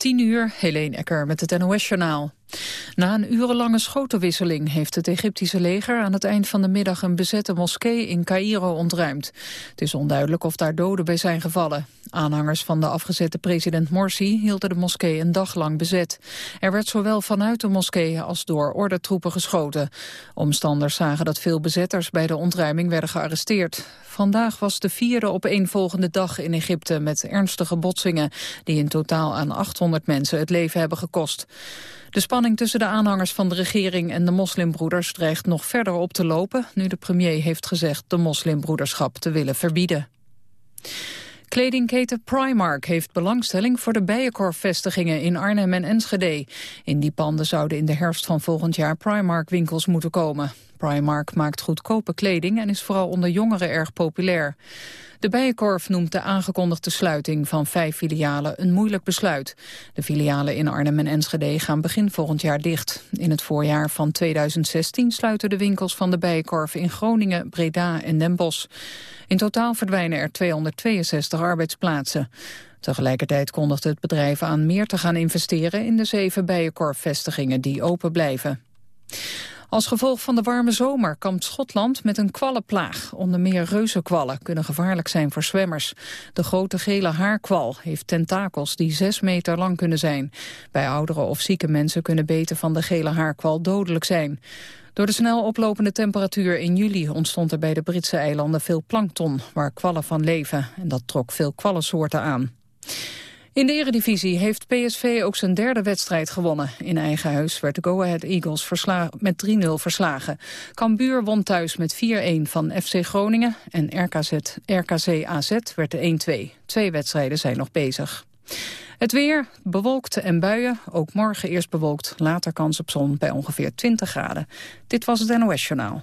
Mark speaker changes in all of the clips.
Speaker 1: 10 uur, Helene Ecker met het NOS-journaal. Na een urenlange schotenwisseling heeft het Egyptische leger aan het eind van de middag een bezette moskee in Cairo ontruimd. Het is onduidelijk of daar doden bij zijn gevallen. Aanhangers van de afgezette president Morsi hielden de moskee een dag lang bezet. Er werd zowel vanuit de moskee als door ordentroepen geschoten. Omstanders zagen dat veel bezetters bij de ontruiming werden gearresteerd. Vandaag was de vierde op volgende dag in Egypte met ernstige botsingen die in totaal aan 800 mensen het leven hebben gekost. De spanning tussen de aanhangers van de regering en de moslimbroeders dreigt nog verder op te lopen, nu de premier heeft gezegd de moslimbroederschap te willen verbieden. Kledingketen Primark heeft belangstelling voor de Bijenkorf-vestigingen in Arnhem en Enschede. In die panden zouden in de herfst van volgend jaar Primark-winkels moeten komen. Primark maakt goedkope kleding en is vooral onder jongeren erg populair. De Bijenkorf noemt de aangekondigde sluiting van vijf filialen een moeilijk besluit. De filialen in Arnhem en Enschede gaan begin volgend jaar dicht. In het voorjaar van 2016 sluiten de winkels van de Bijenkorf in Groningen, Breda en Den Bosch. In totaal verdwijnen er 262 arbeidsplaatsen. Tegelijkertijd kondigt het bedrijf aan meer te gaan investeren in de zeven Bijenkorf-vestigingen die open blijven. Als gevolg van de warme zomer kampt Schotland met een kwallenplaag. Onder meer reuzenkwallen kunnen gevaarlijk zijn voor zwemmers. De grote gele haarkwal heeft tentakels die zes meter lang kunnen zijn. Bij oudere of zieke mensen kunnen beten van de gele haarkwal dodelijk zijn. Door de snel oplopende temperatuur in juli ontstond er bij de Britse eilanden veel plankton, waar kwallen van leven. En dat trok veel kwallensoorten aan. In de eredivisie heeft PSV ook zijn derde wedstrijd gewonnen. In eigen huis werd de Go Ahead Eagles met 3-0 verslagen. Cambuur won thuis met 4-1 van FC Groningen en RKZ, RKC AZ werd de 1-2. Twee wedstrijden zijn nog bezig. Het weer, bewolkt en buien. Ook morgen eerst bewolkt, later kans op zon bij ongeveer 20 graden. Dit was het NOS Journaal.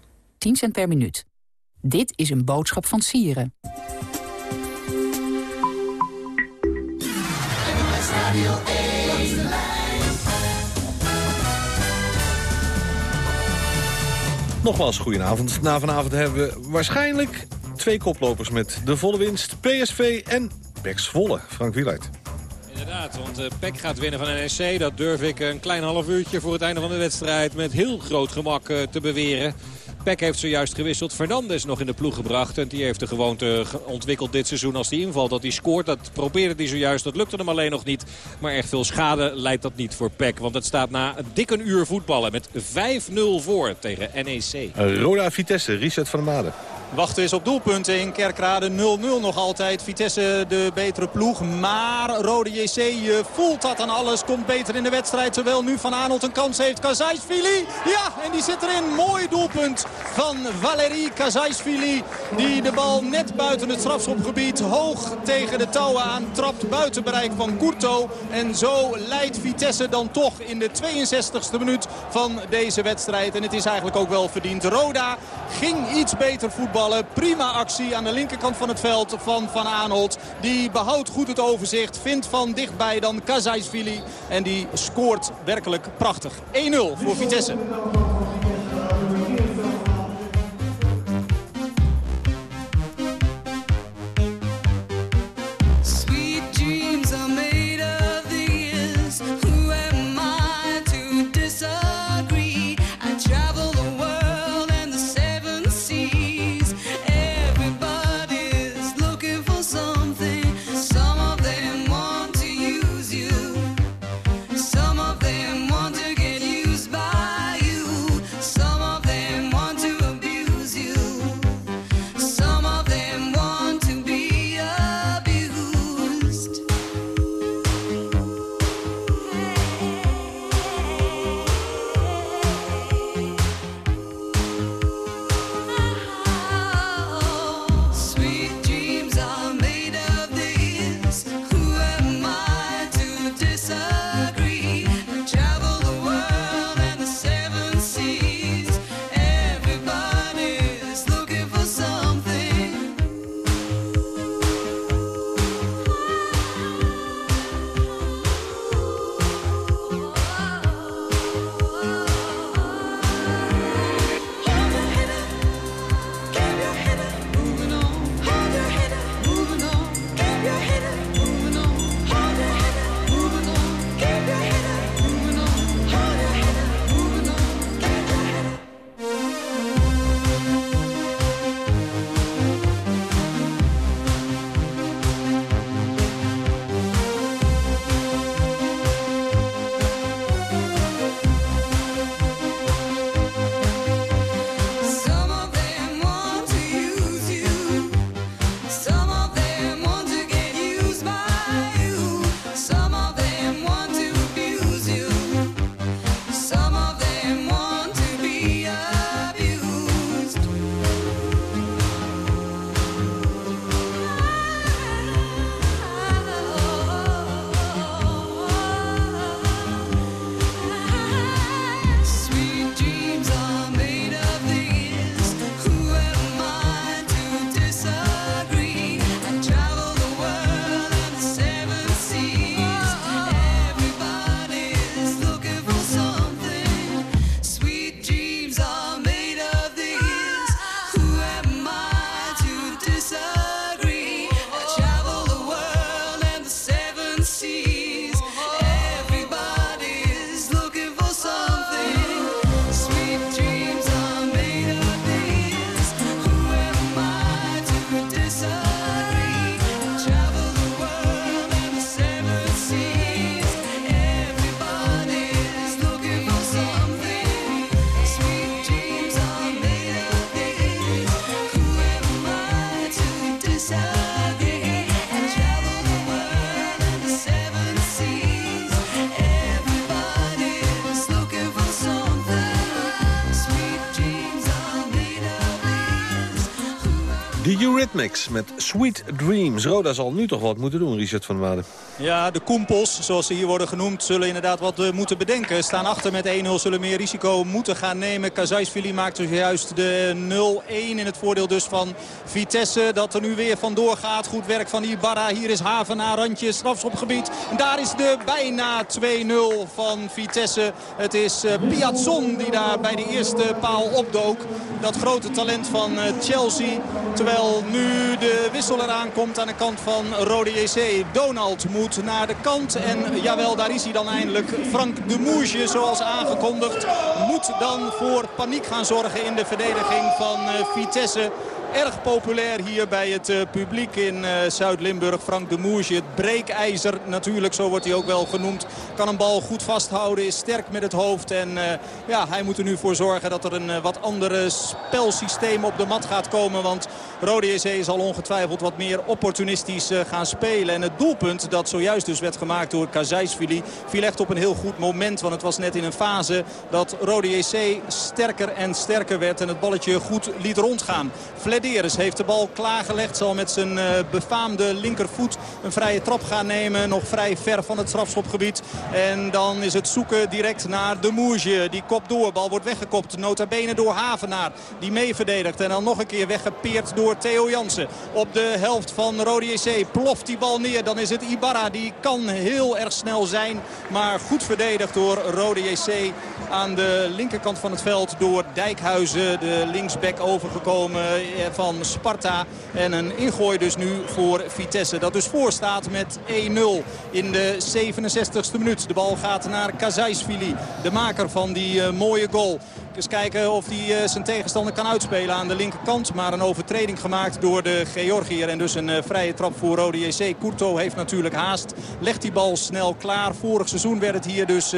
Speaker 2: 10 cent per minuut. Dit is een boodschap van Sieren.
Speaker 3: Nogmaals, goedenavond. Na vanavond hebben we waarschijnlijk twee koplopers met de volle winst. PSV en Pek Zwolle. Frank Wieluid.
Speaker 4: Inderdaad, want uh, Peck gaat winnen van NEC. Dat durf ik een klein half uurtje voor het einde van de wedstrijd met heel groot gemak uh, te beweren. Peck heeft zojuist gewisseld. Fernandes nog in de ploeg gebracht. En die heeft de gewoonte ontwikkeld dit seizoen als hij invalt. Dat hij scoort. Dat probeerde hij zojuist. Dat lukte hem alleen nog niet. Maar echt veel schade leidt dat niet voor Peck. Want het staat na een dikke uur voetballen met 5-0 voor tegen NEC.
Speaker 3: Roda Vitesse, Reset van der Maden.
Speaker 5: Wachten is op doelpunten in Kerkrade. 0-0 nog altijd. Vitesse de betere ploeg. Maar Rode JC je voelt dat aan alles. Komt beter in de wedstrijd. Terwijl nu Van Aanholt een kans heeft. Kazajsvili. Ja, en die zit erin. Mooi doelpunt van Valerie Kazajsvili. Die de bal net buiten het strafschopgebied hoog tegen de touwen aantrapt. Buiten bereik van Courto. En zo leidt Vitesse dan toch in de 62e minuut van deze wedstrijd. En het is eigenlijk ook wel verdiend. Roda ging iets beter Prima actie aan de linkerkant van het veld van Van Aanholt. Die behoudt goed het overzicht. Vindt van dichtbij dan Kazajsvili. En die scoort werkelijk prachtig. 1-0 voor Vitesse.
Speaker 3: Eurythmics met Sweet Dreams. Roda zal nu toch wat moeten doen, Richard van Waarden.
Speaker 5: Ja, de Koempels, zoals ze hier worden genoemd, zullen inderdaad wat uh, moeten bedenken. Staan achter met 1-0, zullen meer risico moeten gaan nemen. Kazaisvili maakt dus juist de 0-1 in het voordeel dus van Vitesse. Dat er nu weer vandoor gaat. Goed werk van Ibarra. Hier is Havenaar, randje, strafschopgebied. En daar is de bijna 2-0 van Vitesse. Het is uh, Piazzon die daar bij de eerste paal opdook. Dat grote talent van uh, Chelsea. Terwijl nu de wissel eraan komt aan de kant van Rode JC. Donald moet naar de kant. En jawel, daar is hij dan eindelijk. Frank de Moesje, zoals aangekondigd, moet dan voor paniek gaan zorgen in de verdediging van Vitesse. Erg populair hier bij het uh, publiek in uh, Zuid-Limburg. Frank de Moesje, het breekijzer natuurlijk, zo wordt hij ook wel genoemd. Kan een bal goed vasthouden, is sterk met het hoofd. En uh, ja, hij moet er nu voor zorgen dat er een wat andere spelsysteem op de mat gaat komen. Want Rode JC zal ongetwijfeld wat meer opportunistisch gaan spelen. En het doelpunt dat zojuist dus werd gemaakt door Kazaisvili... viel echt op een heel goed moment. Want het was net in een fase dat Rode JC sterker en sterker werd. En het balletje goed liet rondgaan. Flederis heeft de bal klaargelegd. Zal met zijn uh, befaamde linkervoet een vrije trap gaan nemen. Nog vrij ver van het strafschopgebied. En dan is het zoeken direct naar de Moerje. Die kop door. Bal wordt weggekopt. Nota bene door Havenaar. Die mee verdedigt. En dan nog een keer weggepeerd door Theo Jansen. Op de helft van Rode JC ploft die bal neer. Dan is het Ibarra. Die kan heel erg snel zijn. Maar goed verdedigd door Rode JC. Aan de linkerkant van het veld door Dijkhuizen. De linksback overgekomen van Sparta. En een ingooi dus nu voor Vitesse. Dat dus voor staat met 1-0 in de 67ste minuut. De bal gaat naar Kazaisvili. De maker van die uh, mooie goal. Dus kijken of hij uh, zijn tegenstander kan uitspelen aan de linkerkant. Maar een overtreding gemaakt door de Georgiër. En dus een uh, vrije trap voor Rode JC. Courto heeft natuurlijk haast. Legt die bal snel klaar. Vorig seizoen werd het hier dus 3-3.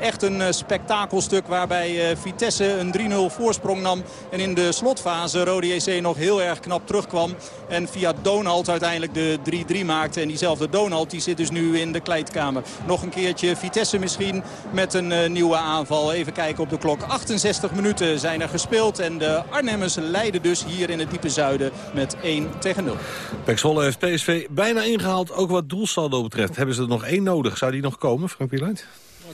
Speaker 5: Echt een spektakelstuk waarbij Vitesse een 3-0 voorsprong nam. En in de slotfase Rode JC nog heel erg knap terugkwam. En via Donald uiteindelijk de 3-3 maakte. En diezelfde Donald die zit dus nu in de kleedkamer. Nog een keertje Vitesse misschien met een nieuwe aanval. Even kijken op de klok. 68 minuten zijn er gespeeld. En de Arnhemmers leiden dus hier in het diepe zuiden met 1 tegen 0.
Speaker 3: Pek Zwolle heeft PSV bijna ingehaald. Ook wat doelsaldo betreft. Hebben ze er nog één nodig? Zou die nog komen, Frank Wieland?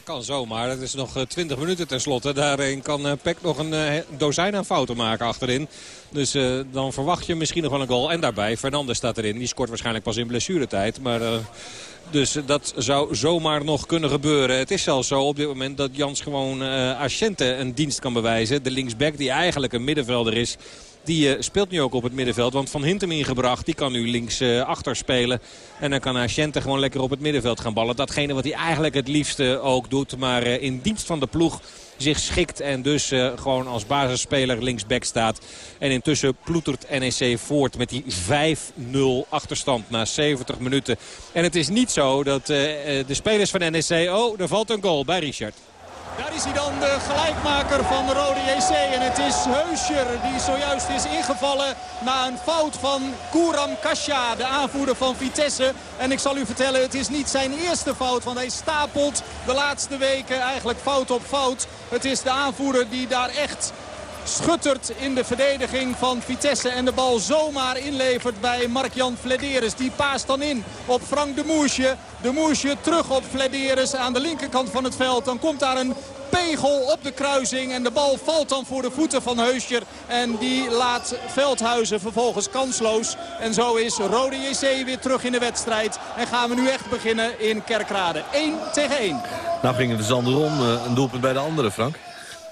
Speaker 4: Kan zomaar. Het is nog 20 minuten tenslotte. Daarin kan Peck nog een dozijn aan fouten maken achterin. Dus dan verwacht je misschien nog wel een goal. En daarbij, Fernandes staat erin. Die scoort waarschijnlijk pas in blessuretijd. Maar... Dus dat zou zomaar nog kunnen gebeuren. Het is zelfs zo op dit moment dat Jans gewoon uh, Ascente een dienst kan bewijzen. De linksback die eigenlijk een middenvelder is. Die uh, speelt nu ook op het middenveld. Want Van Hintem ingebracht. Die kan nu links uh, achter spelen. En dan kan Asciente gewoon lekker op het middenveld gaan ballen. Datgene wat hij eigenlijk het liefste ook doet. Maar uh, in dienst van de ploeg zich schikt. En dus gewoon als basisspeler linksback staat. En intussen ploetert NEC voort met die 5-0 achterstand na 70 minuten. En het is niet zo dat de spelers van NEC... Oh, er valt een goal bij Richard.
Speaker 5: Daar is hij dan de gelijkmaker van de Rode JC. En het is Heuscher die zojuist is ingevallen na een fout van Kouram Kasha, de aanvoerder van Vitesse. En ik zal u vertellen, het is niet zijn eerste fout, want hij stapelt de laatste weken eigenlijk fout op fout. Het is de aanvoerder die daar echt schuttert in de verdediging van Vitesse. En de bal zomaar inlevert bij Mark-Jan Flederis. Die paast dan in op Frank de Moesje. De Moesje terug op Flederis aan de linkerkant van het veld. Dan komt daar een pegel op de kruising. En de bal valt dan voor de voeten van Heuscher. En die laat Veldhuizen vervolgens kansloos. En zo is Rode JC weer terug in de wedstrijd. En gaan we nu echt beginnen in Kerkrade. 1 tegen 1.
Speaker 3: Nou ging het dus anderom. Een doelpunt bij de andere, Frank.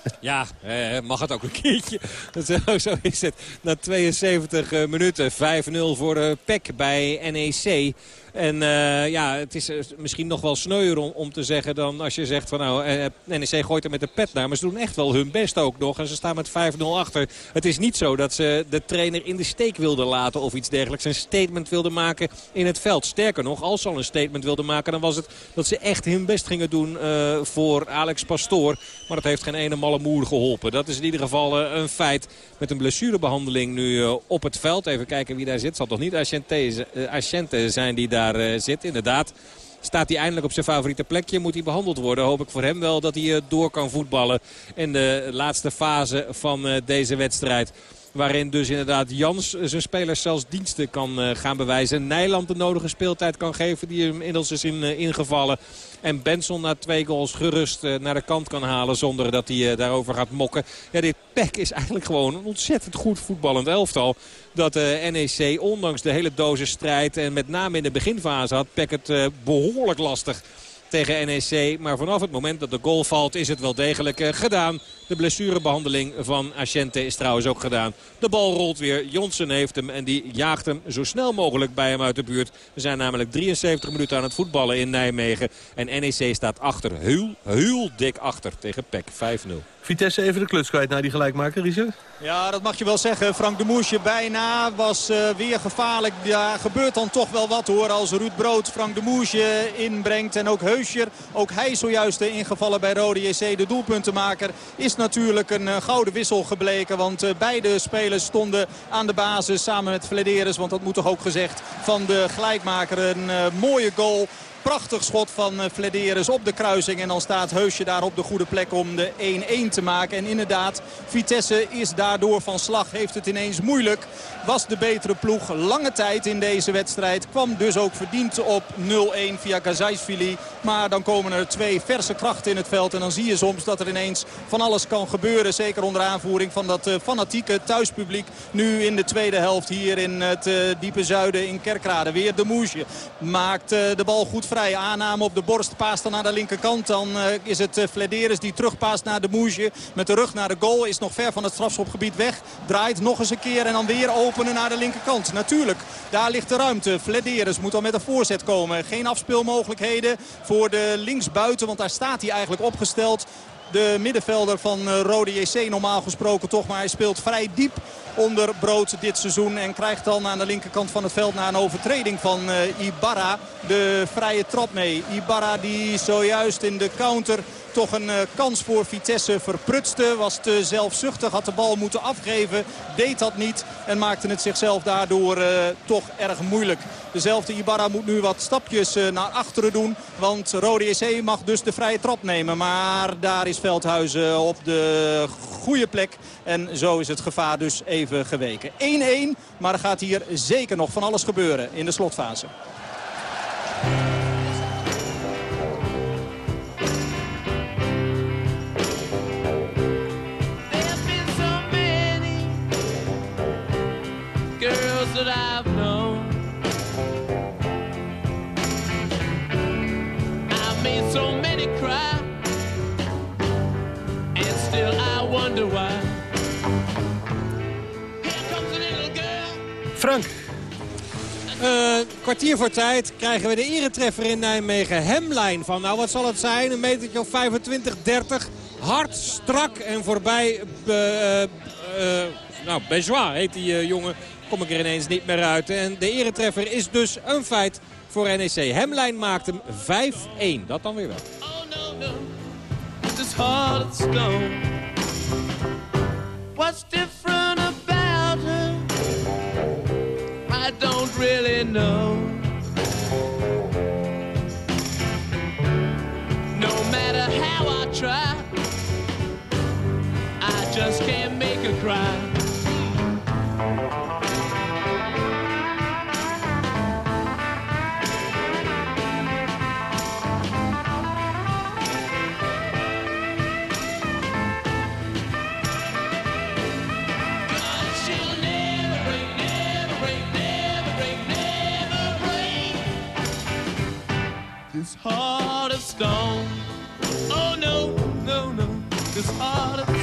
Speaker 4: Ja, eh, mag het ook een keertje. Zo, zo is het. Na 72 minuten 5-0 voor de PEC bij NEC. En uh, ja, het is misschien nog wel sneuier om, om, te zeggen dan als je zegt van nou, uh, NEC gooit er met de pet naar. Maar ze doen echt wel hun best ook nog. En ze staan met 5-0 achter. Het is niet zo dat ze de trainer in de steek wilden laten of iets dergelijks. Een statement wilden maken in het veld. Sterker nog, als ze al een statement wilden maken, dan was het dat ze echt hun best gingen doen voor Alex Pastoor. Maar dat heeft geen ene malle moer geholpen. Dat is in ieder geval een feit. Met een blessurebehandeling nu op het veld. Even kijken wie daar zit. Zal toch niet Asciente zijn die daar uh, zit. Inderdaad, staat hij eindelijk op zijn favoriete plekje. Moet hij behandeld worden. Hoop ik voor hem wel dat hij uh, door kan voetballen in de laatste fase van uh, deze wedstrijd. Waarin dus inderdaad Jans zijn spelers zelfs diensten kan gaan bewijzen. Nijland de nodige speeltijd kan geven. Die hem inmiddels is in, ingevallen. En Benson na twee goals gerust naar de kant kan halen zonder dat hij daarover gaat mokken. Ja, dit PEC is eigenlijk gewoon een ontzettend goed voetballend elftal. Dat de NEC ondanks de hele doze strijd en met name in de beginfase had PEC het behoorlijk lastig tegen NEC. Maar vanaf het moment dat de goal valt is het wel degelijk eh, gedaan. De blessurebehandeling van Asciente is trouwens ook gedaan. De bal rolt weer. Jonsen heeft hem en die jaagt hem zo snel mogelijk bij hem uit de buurt. We zijn namelijk 73 minuten aan het voetballen in Nijmegen. En NEC staat achter. Heel, heel dik achter tegen PEC 5-0.
Speaker 3: Vitesse even de kluts kwijt naar die gelijkmaker, Richard?
Speaker 5: Ja, dat mag je wel zeggen. Frank de Moesje bijna was uh, weer gevaarlijk. Ja, gebeurt dan toch wel wat hoor. Als Ruud Brood Frank de Moesje inbrengt. En ook Heuscher. Ook hij zojuist ingevallen bij Rode JC. De doelpuntenmaker is natuurlijk een uh, gouden wissel gebleken. Want uh, beide spelers stonden aan de basis samen met Flederis. Want dat moet toch ook gezegd van de gelijkmaker. Een mooie goal Prachtig schot van eh, Flederis op de kruising. En dan staat Heusje daar op de goede plek om de 1-1 te maken. En inderdaad, Vitesse is daardoor van slag. Heeft het ineens moeilijk. Was de betere ploeg lange tijd in deze wedstrijd. Kwam dus ook verdiend op 0-1 via Gazaisvili. Maar dan komen er twee verse krachten in het veld. En dan zie je soms dat er ineens van alles kan gebeuren. Zeker onder aanvoering van dat eh, fanatieke thuispubliek. Nu in de tweede helft hier in het uh, diepe zuiden in Kerkrade. Weer de Moesje. Maakt de bal goed vrij. Aanname op de borst. Paast dan naar de linkerkant. Dan uh, is het uh, Flederis die terugpaast naar de Moesje. Met de rug naar de goal. Is nog ver van het strafschopgebied weg. Draait nog eens een keer en dan weer openen naar de linkerkant. Natuurlijk, daar ligt de ruimte. Flederis moet dan met een voorzet komen. Geen afspeelmogelijkheden voor de linksbuiten. Want daar staat hij eigenlijk opgesteld. De middenvelder van uh, Rode JC normaal gesproken toch. Maar hij speelt vrij diep onder Brood dit seizoen. En krijgt dan aan de linkerkant van het veld na een overtreding van uh, Ibarra de vrije trap mee. Ibarra die zojuist in de counter toch een uh, kans voor Vitesse verprutste. Was te zelfzuchtig, had de bal moeten afgeven. Deed dat niet en maakte het zichzelf daardoor uh, toch erg moeilijk. Dezelfde Ibarra moet nu wat stapjes uh, naar achteren doen. Want Rode JC mag dus de vrije trap nemen. Maar daar is Veldhuizen op de goede plek. En zo is het gevaar dus even geweken. 1-1, maar er gaat hier zeker nog van alles gebeuren in de slotfase.
Speaker 3: Frank.
Speaker 4: Uh, kwartier voor tijd krijgen we de eretreffer in Nijmegen. Hemlijn van, nou wat zal het zijn? Een metertje of 25, 30. Hard, strak en voorbij... Uh, nou, Bejois heet die jongen kom ik er ineens niet meer uit. En de eretreffer is dus een feit voor NEC. Hemlijn maakt hem 5-1. Dat dan weer wel.
Speaker 6: Oh no, no. It's hard as. What's different about her? I don't really know. No matter how I try, I just can't make her cry. This heart of stone. Oh no, no, no, this heart of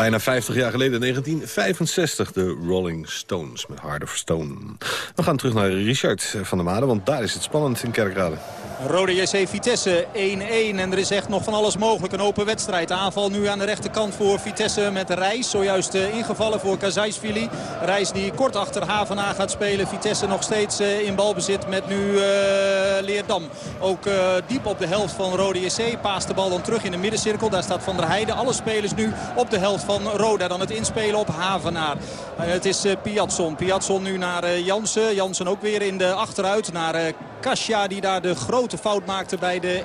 Speaker 3: Bijna 50 jaar geleden, 1965, de Rolling Stones met Hard of Stone. We gaan terug naar Richard van der Made, want daar is het spannend in Kerkrade.
Speaker 5: Rode JC Vitesse 1-1 en er is echt nog van alles mogelijk. Een open wedstrijd. Aanval nu aan de rechterkant voor Vitesse met Reis. Zojuist eh, ingevallen voor Kazajsvili. Reis die kort achter Havena gaat spelen. Vitesse nog steeds eh, in balbezit met nu eh, Leerdam. Ook diep op de helft van Rode JC. Paast de bal dan terug in de middencirkel. Daar staat Van der Heijden. Alle spelers nu op de helft van Roda. Dan het inspelen op Havenaar. Het is Piatson. Piatson nu naar Jansen. Jansen ook weer in de achteruit naar Kasia die daar de grote fout maakte bij de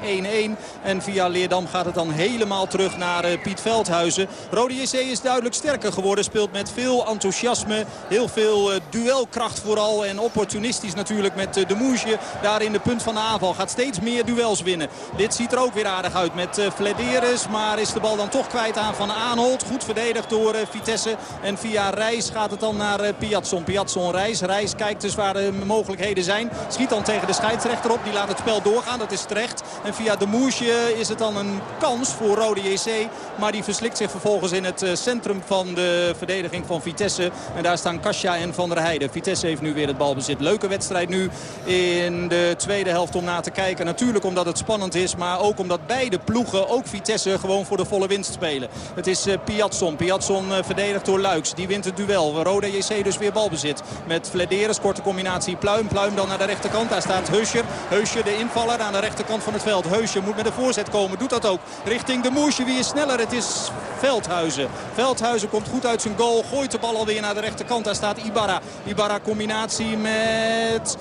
Speaker 5: 1-1. En via Leerdam gaat het dan helemaal terug naar eh, Piet Veldhuizen. Rode JC is duidelijk sterker geworden. Speelt met veel enthousiasme. Heel veel eh, duelkracht vooral. En opportunistisch natuurlijk met eh, de Moesje. Daar in de punt van de aanval. Gaat steeds meer duels winnen. Dit ziet er ook weer aardig uit met Flederis. Maar is de bal dan toch kwijt aan Van Aanholt. Goed verdedigd door Vitesse. En via Reis gaat het dan naar Piatson. Piatson Reis. Reis kijkt dus waar de mogelijkheden zijn. Schiet dan tegen de scheidsrechter op. Die laat het spel doorgaan. Dat is terecht. En via de Moesje is het dan een kans voor Rode JC. Maar die verslikt zich vervolgens in het eh, centrum van de verdediging van Vitesse. En daar staan Kasia en Van der Heijden. Vitesse heeft nu weer het balbezit. Leuke wedstrijd nu in de tweede helft om na te kijken. Natuurlijk omdat het spannend is. Maar ook omdat beide ploegen, ook Vitesse, gewoon voor de volle winst spelen. Het is eh, Piatson. Piatson eh, verdedigd door Luiks. Die wint het duel. Rode JC dus weer balbezit. Met Flederis, korte combinatie Pluim. Pluim dan naar de rechterkant. Daar staat Heuscher. Heuscher de invaller aan de rechterkant van het veld. Heuscher moet met een voorzet komen. Doet dat ook. Richting de Moesje. Wie is sneller? Het is Veldhuizen. Veldhuizen komt goed uit zijn goal. Gooit de bal alweer naar de rechterkant. Daar staat Ibarra. Ibarra combinatie met...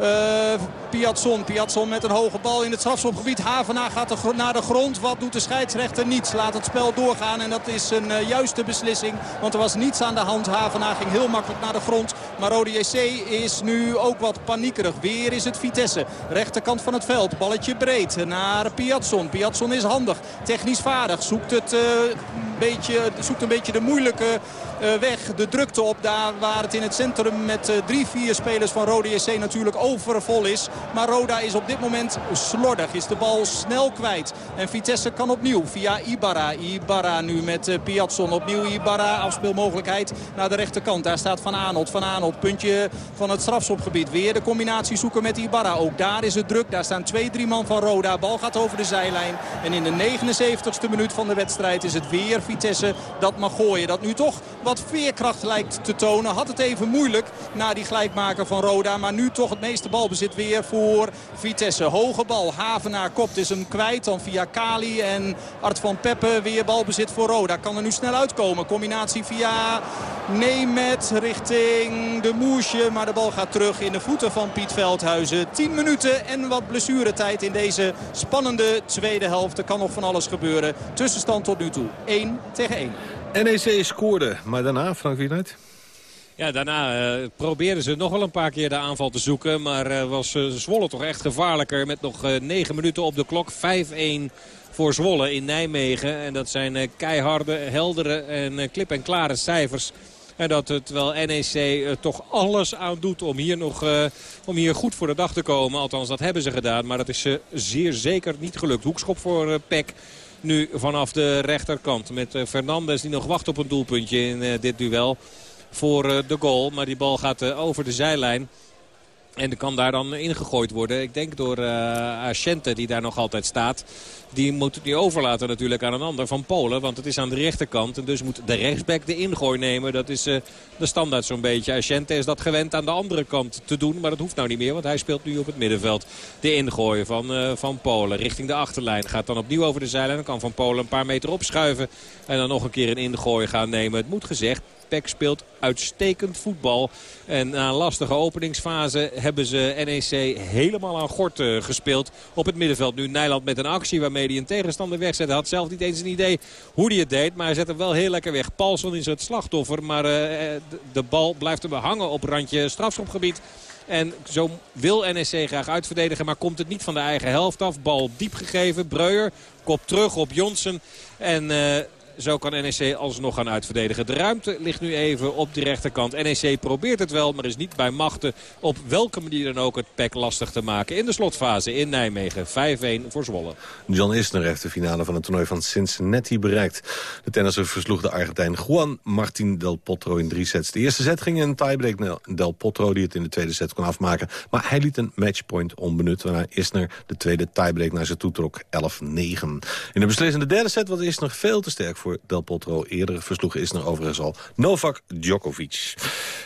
Speaker 5: Uh, Piatson. Piatson met een hoge bal in het strafschopgebied. Havena gaat naar de grond. Wat doet de scheidsrechter? Niets. Laat het spel doorgaan. En dat is een uh, juiste beslissing. Want er was niets aan de hand. Havena ging heel makkelijk naar de grond. Maar Rode JC is nu ook wat paniekerig. Weer is het Vitesse. Rechterkant van het veld. Balletje breed naar Piatson. Piatson is handig. Technisch vaardig. Zoekt, het, uh, beetje, zoekt een beetje de moeilijke weg. De drukte op daar waar het in het centrum met drie, vier spelers van Rode JC natuurlijk overvol is. Maar Roda is op dit moment slordig. Is de bal snel kwijt. En Vitesse kan opnieuw via Ibarra. Ibarra nu met uh, Piatson. Opnieuw Ibarra. Afspeelmogelijkheid naar de rechterkant. Daar staat Van Aanholt. Van Aanholt. Puntje van het strafschopgebied. Weer de combinatie zoeken met Ibarra. Ook daar is het druk. Daar staan twee, drie man van Roda. Bal gaat over de zijlijn. En in de 79ste minuut van de wedstrijd is het weer Vitesse dat mag gooien. Dat nu toch wat veerkracht lijkt te tonen. Had het even moeilijk na die gelijkmaker van Roda. Maar nu toch het meeste balbezit weer voor Vitesse. Hoge bal. Havenaar kopt is hem kwijt. Dan via Kali en Art van Peppe weer balbezit voor Roda. Kan er nu snel uitkomen. Combinatie via Nemet richting de Moesje. Maar de bal gaat terug in de voeten van Piet Veldhuizen. 10 minuten en wat blessuretijd in deze spannende tweede helft. Er kan nog van alles gebeuren. Tussenstand tot nu toe. 1 tegen 1.
Speaker 3: NEC scoorde, maar daarna, Frank Wieluid?
Speaker 4: Ja, daarna uh, probeerden ze nog wel een paar keer de aanval te zoeken. Maar uh, was uh, Zwolle toch echt gevaarlijker met nog 9 minuten op de klok. 5-1 voor Zwolle in Nijmegen. En dat zijn keiharde, heldere en klip en klare cijfers. En dat terwijl NEC toch alles aan doet om hier, nog, om hier goed voor de dag te komen. Althans, dat hebben ze gedaan. Maar dat is uh, zeer zeker niet gelukt. Hoekschop voor Peck. Nu vanaf de rechterkant met Fernandes die nog wacht op een doelpuntje in dit duel voor de goal. Maar die bal gaat over de zijlijn. En kan daar dan ingegooid worden. Ik denk door uh, Ascente die daar nog altijd staat. Die moet het nu overlaten natuurlijk aan een ander van Polen. Want het is aan de rechterkant. En dus moet de rechtsback de ingooi nemen. Dat is de standaard zo'n beetje. Ascente is dat gewend aan de andere kant te doen. Maar dat hoeft nou niet meer. Want hij speelt nu op het middenveld. De ingooi van, van Polen richting de achterlijn. Gaat dan opnieuw over de zijlijn. Dan kan Van Polen een paar meter opschuiven. En dan nog een keer een ingooi gaan nemen. Het moet gezegd. Peck speelt uitstekend voetbal. En na een lastige openingsfase hebben ze NEC helemaal aan gort uh, gespeeld. Op het middenveld nu Nijland met een actie waarmee hij een tegenstander wegzet. Had zelf niet eens een idee hoe hij het deed. Maar hij zet hem wel heel lekker weg. Paulson is het slachtoffer. Maar uh, de, de bal blijft hem hangen op randje strafschopgebied. En zo wil NEC graag uitverdedigen. Maar komt het niet van de eigen helft af. Bal diep gegeven. Breuer. Kop terug op Jonsen. En... zo kan NEC alsnog gaan uitverdedigen. De ruimte ligt nu even op de rechterkant. NEC probeert het wel, maar is niet bij machten op welke manier dan ook het PEC lastig te maken. In de slotfase in Nijmegen 5-1 voor Zwolle.
Speaker 3: John Isner heeft de finale van het toernooi van Cincinnati bereikt. De tennisser versloeg de Argentijn Juan Martín Del Potro in drie sets. De eerste set ging in een tiebreak Del Potro die het in de tweede set kon afmaken. Maar hij liet een matchpoint onbenut waarna Isner de tweede tiebreak naar zich toe trok 11-9. In de beslissende derde set was Isner veel te sterk voor Del Potro. Eerder versloeg Isner overigens al Novak Djokovic.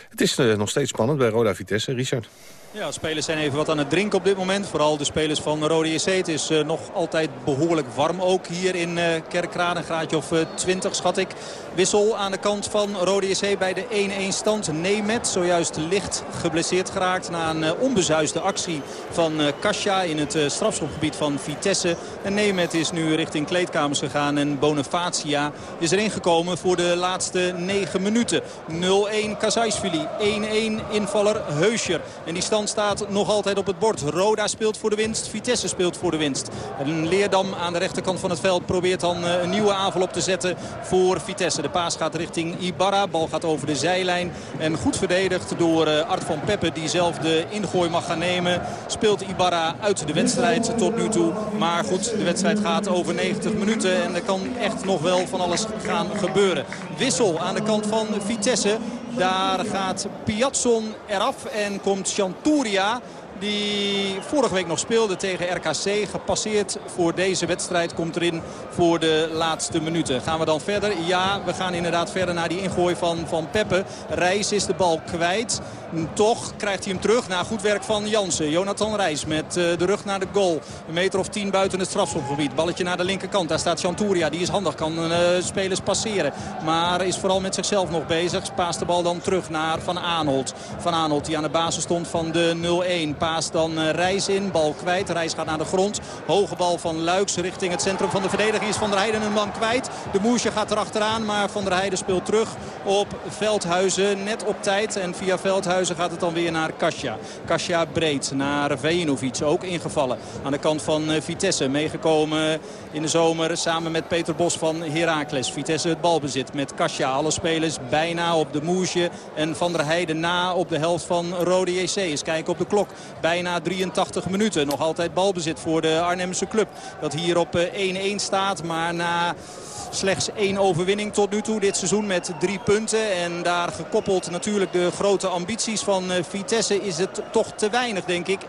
Speaker 3: Het is uh, nog steeds spannend bij Roda Vitesse. Richard.
Speaker 5: Ja, spelers zijn even wat aan het drinken op dit moment. Vooral de spelers van Rode JC. Het is uh, nog altijd behoorlijk warm ook hier in uh, Kerkrade. Een graadje of uh, 20 schat ik. Wissel aan de kant van Rode JC bij de 1-1 stand. Nemet zojuist licht geblesseerd geraakt na een onbezuisde actie van Kasia in het strafschopgebied van Vitesse. En Nemet is nu richting kleedkamers gegaan en Bonifacia is erin gekomen voor de laatste 9 minuten. 0-1 Kazaisvili, 1-1 invaller Heuscher. En die stand staat nog altijd op het bord. Roda speelt voor de winst, Vitesse speelt voor de winst. En Leerdam aan de rechterkant van het veld probeert dan een nieuwe aanval op te zetten voor Vitesse. De paas gaat richting Ibarra, bal gaat over de zijlijn. En goed verdedigd door Art van Peppe die zelf de ingooi mag gaan nemen. Speelt Ibarra uit de wedstrijd tot nu toe. Maar goed, de wedstrijd gaat over 90 minuten en er kan echt nog wel van alles gaan gebeuren. Wissel aan de kant van Vitesse. Daar gaat Piazzon eraf en komt Chanturia die vorige week nog speelde tegen RKC. Gepasseerd voor deze wedstrijd. Komt erin voor de laatste minuten. Gaan we dan verder? Ja, we gaan inderdaad verder naar die ingooi van, van Peppe. Reis is de bal kwijt. Toch krijgt hij hem terug na goed werk van Jansen. Jonathan Reis met uh, de rug naar de goal. Een meter of tien buiten het strafschopgebied. Balletje naar de linkerkant. Daar staat Chanturia. Die is handig. Kan uh, spelers passeren. Maar is vooral met zichzelf nog bezig. Paast de bal dan terug naar Van Aanholt. Van Aanholt die aan de basis stond van de 0-1. Paast dan uh, Reis in. Bal kwijt. Reis gaat naar de grond. Hoge bal van Luiks richting het centrum van de verdediging. Is Van der Heijden een man kwijt. De Moesje gaat erachteraan. Maar Van der Heijden speelt terug op Veldhuizen. Net op tijd. En via Veldhuizen gaat het dan weer naar Kasia. Kasia breed naar Vejinovic. Ook ingevallen aan de kant van Vitesse. Meegekomen in de zomer samen met Peter Bos van Heracles. Vitesse het balbezit met Kasia. Alle spelers bijna op de moesje. En Van der Heijden na op de helft van Rode JC. Eens kijken op de klok. Bijna 83 minuten. Nog altijd balbezit voor de Arnhemse club. Dat hier op 1-1 staat. Maar na... Slechts één overwinning tot nu toe dit seizoen met drie punten. En daar gekoppeld natuurlijk de grote van Vitesse is het toch te weinig denk ik. 1-1.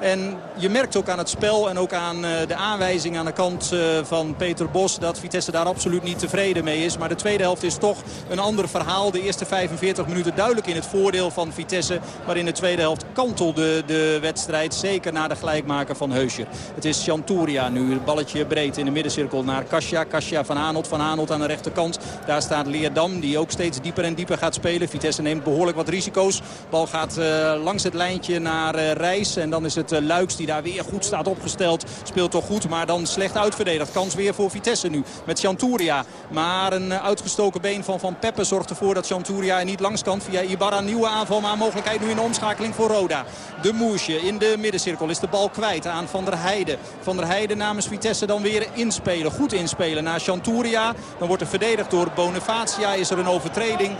Speaker 5: En je merkt ook aan het spel en ook aan de aanwijzing aan de kant van Peter Bos... dat Vitesse daar absoluut niet tevreden mee is. Maar de tweede helft is toch een ander verhaal. De eerste 45 minuten duidelijk in het voordeel van Vitesse. Maar in de tweede helft kantelde de wedstrijd. Zeker na de gelijkmaker van Heuscher. Het is Chanturia nu. Het balletje breed in de middencirkel naar Kasia. Kasia Van Aanholt. Van Aanholt aan de rechterkant. Daar staat Leerdam die ook steeds dieper en dieper gaat spelen. Vitesse neemt behoorlijk wat risico's. Bal gaat uh, langs het lijntje naar uh, Reis. En dan is het uh, Luiks die daar weer goed staat opgesteld. Speelt toch goed, maar dan slecht uitverdedigd. Kans weer voor Vitesse nu met Chanturia. Maar een uitgestoken been van Van Peppe zorgt ervoor dat Chanturia er niet langs kan. Via Ibarra nieuwe aanval, maar mogelijkheid nu in de omschakeling voor Roda. De Moesje in de middencirkel is de bal kwijt aan Van der Heijden. Van der Heijden namens Vitesse dan weer inspelen. Goed inspelen naar Chanturia. Dan wordt er verdedigd door Bonifacia. Is er een overtreding.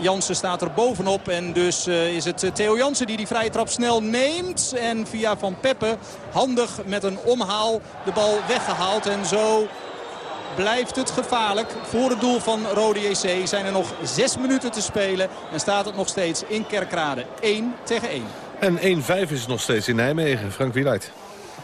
Speaker 5: Jansen staat er bovenop. En dus uh, is het Theo Jansen die die vrije trap snel neemt. En via Van Peppe handig met een omhaal de bal weggehaald. En zo blijft het gevaarlijk. Voor het doel van Rode JC zijn er nog zes minuten te spelen. En staat het nog steeds in Kerkrade 1 tegen 1.
Speaker 3: En 1-5 is het nog steeds in Nijmegen. Frank Wieluid.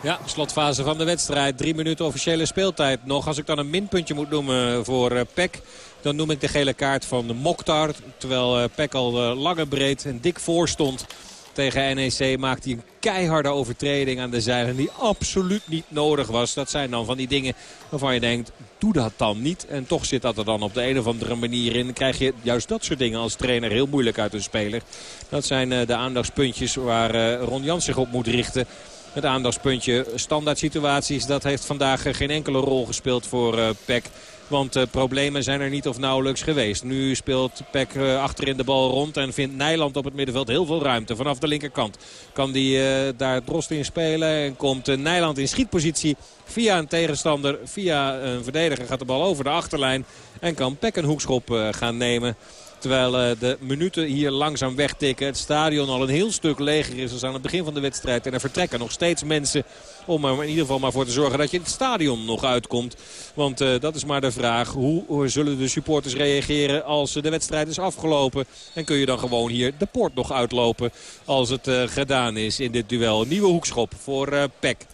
Speaker 4: Ja, slotfase van de wedstrijd. Drie minuten officiële speeltijd nog. Als ik dan een minpuntje moet noemen voor uh, Peck... dan noem ik de gele kaart van de Mokhtar. Terwijl uh, Peck al uh, lange breed en dik voor stond tegen NEC maakt hij een keiharde overtreding aan de zeilen die absoluut niet nodig was. Dat zijn dan van die dingen waarvan je denkt, doe dat dan niet. En toch zit dat er dan op de een of andere manier in. Dan krijg je juist dat soort dingen als trainer heel moeilijk uit een speler. Dat zijn de aandachtspuntjes waar Ron Jans zich op moet richten. Het aandachtspuntje standaard situaties, dat heeft vandaag eh, geen enkele rol gespeeld voor uh, PEC. Want uh, problemen zijn er niet of nauwelijks geweest. Nu speelt Peck uh, achterin de bal rond en vindt Nijland op het middenveld heel veel ruimte. Vanaf de linkerkant kan die uh, daar Drost in spelen. En komt Nijland in schietpositie via een tegenstander. Via een verdediger gaat de bal over de achterlijn. En kan Peck een hoekschop gaan nemen. Terwijl uh, de minuten hier langzaam wegtikken. Het stadion al een heel stuk leger is als aan het begin van de wedstrijd. En er vertrekken nog steeds mensen om er in ieder geval maar voor te zorgen dat je in het stadion nog uitkomt. Want uh, dat is maar de vraag. Hoe, zullen de supporters reageren als de wedstrijd is afgelopen? En kun je dan gewoon hier de poort nog uitlopen als het uh, gedaan is in dit duel. Nieuwe hoekschop voor Peck.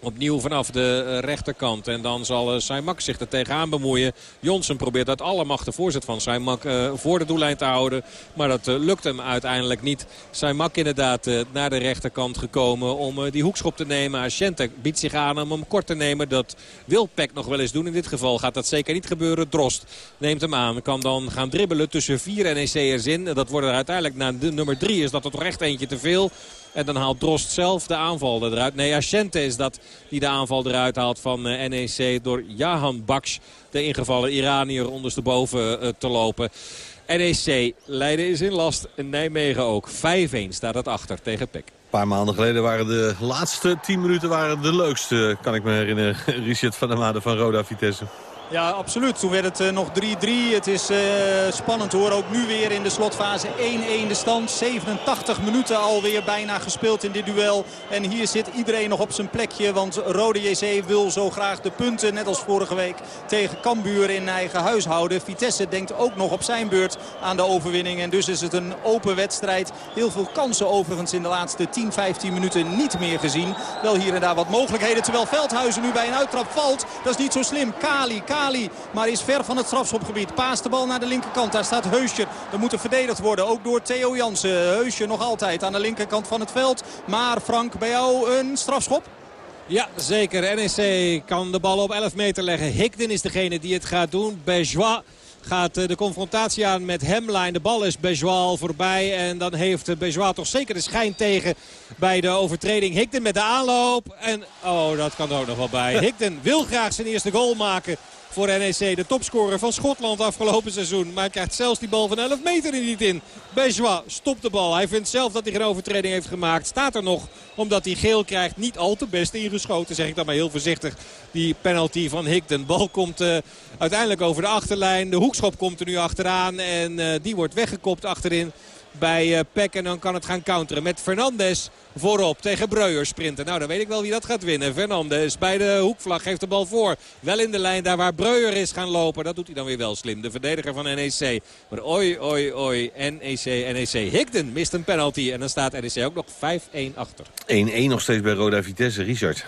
Speaker 4: Opnieuw vanaf de rechterkant. En dan zal uh, Saimak zich er tegenaan bemoeien. Jonsen probeert uit alle macht de voorzet van Saimak uh, voor de doellijn te houden. Maar dat uh, lukt hem uiteindelijk niet. Saimak inderdaad naar de rechterkant gekomen om die hoekschop te nemen. Ascente biedt zich aan om hem kort te nemen. Dat wil Peck nog wel eens doen. In dit geval gaat dat zeker niet gebeuren. Drost neemt hem aan. Kan dan gaan dribbelen tussen vier NEC'ers in. Dat wordt er uiteindelijk na de nummer drie is dat er toch echt eentje te veel. En dan haalt Drost zelf de aanval eruit. Nee, Ascente is dat die de aanval eruit haalt van uh, NEC door Jahan Baksh. De ingevallen Iranier ondersteboven uh, te lopen. NEC, Leiden is in last. En Nijmegen ook. 5-1 staat het achter tegen Peck.
Speaker 3: Een paar maanden geleden waren de laatste 10 minuten waren de leukste, kan ik me herinneren. Richard van der Made van Roda Vitesse.
Speaker 5: Ja, absoluut. Toen werd het uh, nog 3-3. Het is uh, spannend hoor. Ook nu weer in de slotfase 1-1 de stand. 87 minuten alweer bijna gespeeld in dit duel. En hier zit iedereen nog op zijn plekje. Want Rode JC wil zo graag de punten, net als vorige week, tegen Cambuur in eigen huis houden. Vitesse denkt ook nog op zijn beurt aan de overwinning. En dus is het een open wedstrijd. Heel veel kansen overigens in de laatste 10, 15 minuten niet meer gezien. Wel hier en daar wat mogelijkheden. Terwijl Veldhuizen nu bij een uittrap valt. Dat is niet zo slim. Kali, Kali. Kali, maar is ver van het strafschopgebied. Paast de bal naar de linkerkant. Daar staat Heusje. Er moet er verdedigd worden. Ook door Theo Jansen. Heusje nog altijd aan de linkerkant van het veld. Maar Frank, bij jou een strafschop?
Speaker 4: Ja, zeker. NEC kan de bal op 11 meter leggen. Higden is degene die het gaat doen. Bejois gaat de confrontatie aan met Hemline. De bal is Bejois voorbij. En dan heeft Bejois toch zeker de schijn tegen bij de overtreding. Higden met de aanloop. En oh, dat kan er ook nog wel bij. Higden wil graag zijn eerste goal maken voor NEC. De topscorer van Schotland afgelopen seizoen. Maar hij krijgt zelfs die bal van 11 meter er niet in. Bejois stopt de bal. Hij vindt zelf dat hij geen overtreding heeft gemaakt. Staat er nog omdat hij geel krijgt. Niet al te best ingeschoten zeg ik dan maar heel voorzichtig. Die penalty van Higden. Bal komt uh, uiteindelijk over de achterlijn. De hoekschop komt er nu achteraan. En uh, die wordt weggekopt achterin bij uh, Peck. En dan kan het gaan counteren met Fernandes voorop tegen Breuer sprinten. Nou, dan weet ik wel wie dat gaat winnen. Fernandes bij de hoekvlag geeft de bal voor. Wel in de lijn daar waar Breuer is gaan lopen. Dat doet hij dan weer wel slim. De verdediger van NEC. Maar oi, oi, oi. NEC, NEC. Higden mist een penalty. En dan staat NEC ook nog 5-1 achter.
Speaker 3: 1-1 nog steeds bij Roda Vitesse. Richard.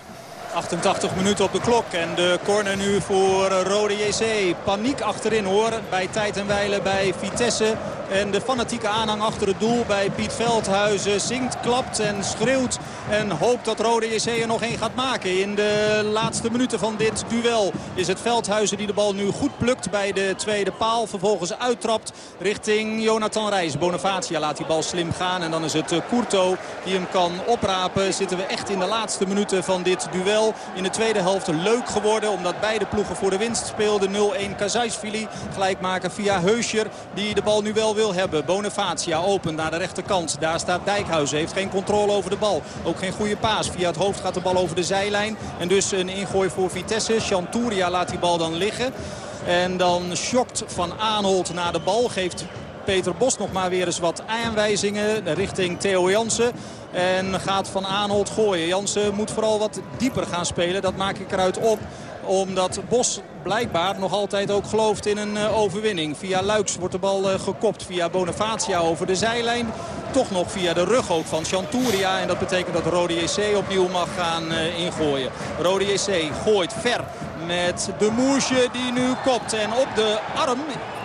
Speaker 5: 88 minuten op de klok en de corner nu voor Rode JC. Paniek achterin hoor bij tijd en wijle bij Vitesse. En de fanatieke aanhang achter het doel bij Piet Veldhuizen zingt, klapt en schreeuwt. En hoopt dat Rode JC er nog één gaat maken. In de laatste minuten van dit duel is het Veldhuizen die de bal nu goed plukt bij de tweede paal. Vervolgens uittrapt richting Jonathan Reis. Bonifacia laat die bal slim gaan. En dan is het Courto die hem kan oprapen. Zitten we echt in de laatste minuten van dit duel. In de tweede helft leuk geworden omdat beide ploegen voor de winst speelden. 0-1 Kazaisvili gelijk maken via Heuscher die de bal nu wel wil hebben. Bonifacia open naar de rechterkant. Daar staat Dijkhuizen. Heeft geen controle over de bal. Ook geen goede paas. Via het hoofd gaat de bal over de zijlijn. En dus een ingooi voor Vitesse. Chanturia laat die bal dan liggen. En dan schokt Van Aanholt naar de bal. Geeft Peter Bos nog maar weer eens wat aanwijzingen richting Theo Jansen. En gaat Van Aanholt gooien. Jansen moet vooral wat dieper gaan spelen. Dat maak ik eruit op omdat Bos blijkbaar nog altijd ook gelooft in een uh, overwinning. Via Luiks wordt de bal uh, gekopt. Via Bonifacia over de zijlijn. Toch nog via de rug ook van Chanturia. En dat betekent dat Rode JC opnieuw mag gaan uh, ingooien. Rode JC gooit ver met de Moesje die nu kopt. En op de arm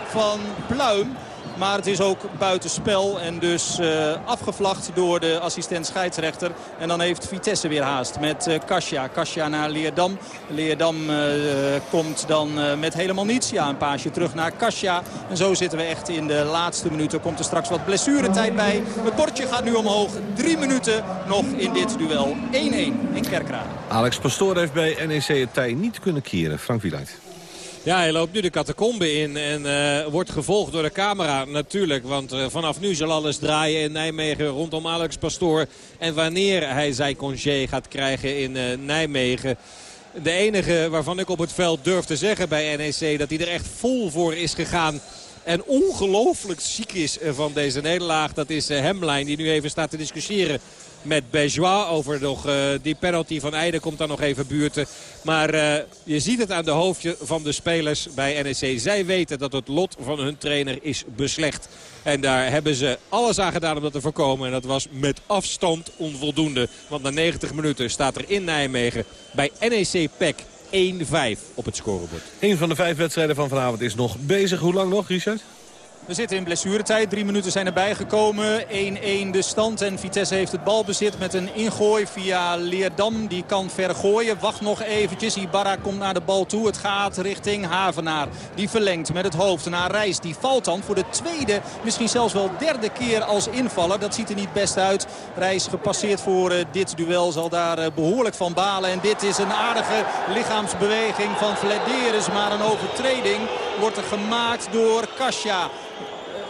Speaker 5: van Pluim Maar het is ook buitenspel en dus uh, afgevlacht door de assistent scheidsrechter. En dan heeft Vitesse weer haast met uh, Kasia. Kasia naar Leerdam. Leerdam uh, komt dan met helemaal niets. Ja, een paasje terug naar Kasia. En zo zitten we echt in de laatste minuten. Komt er straks wat blessuretijd bij. Het bordje gaat nu omhoog. Drie minuten nog in dit duel. 1-1 in Kerkrade.
Speaker 3: Alex Pastoor heeft bij NEC het tij niet kunnen keren. Frank Wieluid.
Speaker 4: Ja, hij loopt nu de catacombe in en uh, wordt gevolgd door de camera natuurlijk. Want uh, vanaf nu zal alles draaien in Nijmegen rondom Alex Pastoor. En wanneer hij zijn congé gaat krijgen in uh, Nijmegen... De enige waarvan ik op het veld durf te zeggen bij NEC dat hij er echt vol voor is gegaan en ongelooflijk ziek is van deze nederlaag. Dat is Hemlijn die nu even staat te discussiëren met Bejois over nog, uh, die penalty van Eijden komt dan nog even buurten. Maar je ziet het aan de hoofdje van de spelers bij NEC. Zij weten dat het lot van hun trainer is beslecht. En daar hebben ze alles aan gedaan om dat te voorkomen. En dat was met afstand onvoldoende. Want na 90 minuten staat er in Nijmegen bij NEC PEC 1-5 op het scorebord.
Speaker 3: Een van de vijf wedstrijden van vanavond is nog bezig. Hoe lang nog, Richard?
Speaker 5: We zitten in blessuretijd. Drie minuten zijn erbij gekomen. 1-1 de stand. En Vitesse heeft het balbezit met een ingooi via Leerdam. Die kan vergooien. Wacht nog eventjes. Ibarra komt naar de bal toe. Het gaat richting Havenaar. Die verlengt met het hoofd naar Reis. Die valt dan voor de tweede, misschien zelfs wel derde keer als invaller. Dat ziet er niet best uit. Reis gepasseerd voor uh, dit duel zal daar uh, behoorlijk van balen. En dit is een aardige lichaamsbeweging van Flederis. Maar een overtreding wordt er gemaakt door Kasia.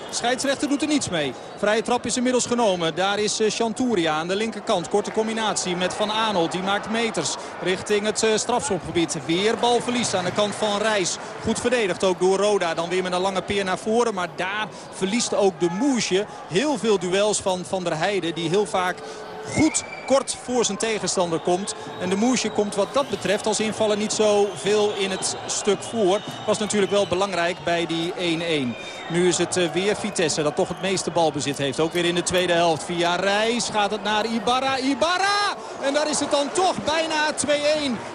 Speaker 5: Scheidsrechter doet er niets mee. Vrije trap is inmiddels genomen. Daar is uh, Chanturia aan de linkerkant. Korte combinatie met Van Aanholt. Die maakt meters richting het uh, strafschopgebied. Weer balverlies aan de kant van Reis. Goed verdedigd ook door Roda. Dan weer met een lange peer naar voren. Maar daar verliest ook de Moesje. Heel veel duels van Van der Heijden. Die heel vaak goed kort voor zijn tegenstander komt. En de Moesje komt wat dat betreft als invaller niet zo veel in het stuk voor. Was natuurlijk wel belangrijk bij die 1-1. Nu is het weer Vitesse dat toch het meeste balbezit heeft. Ook weer in de tweede helft. Via Reis gaat het naar Ibarra. Ibarra! En daar is het dan toch bijna 2-1.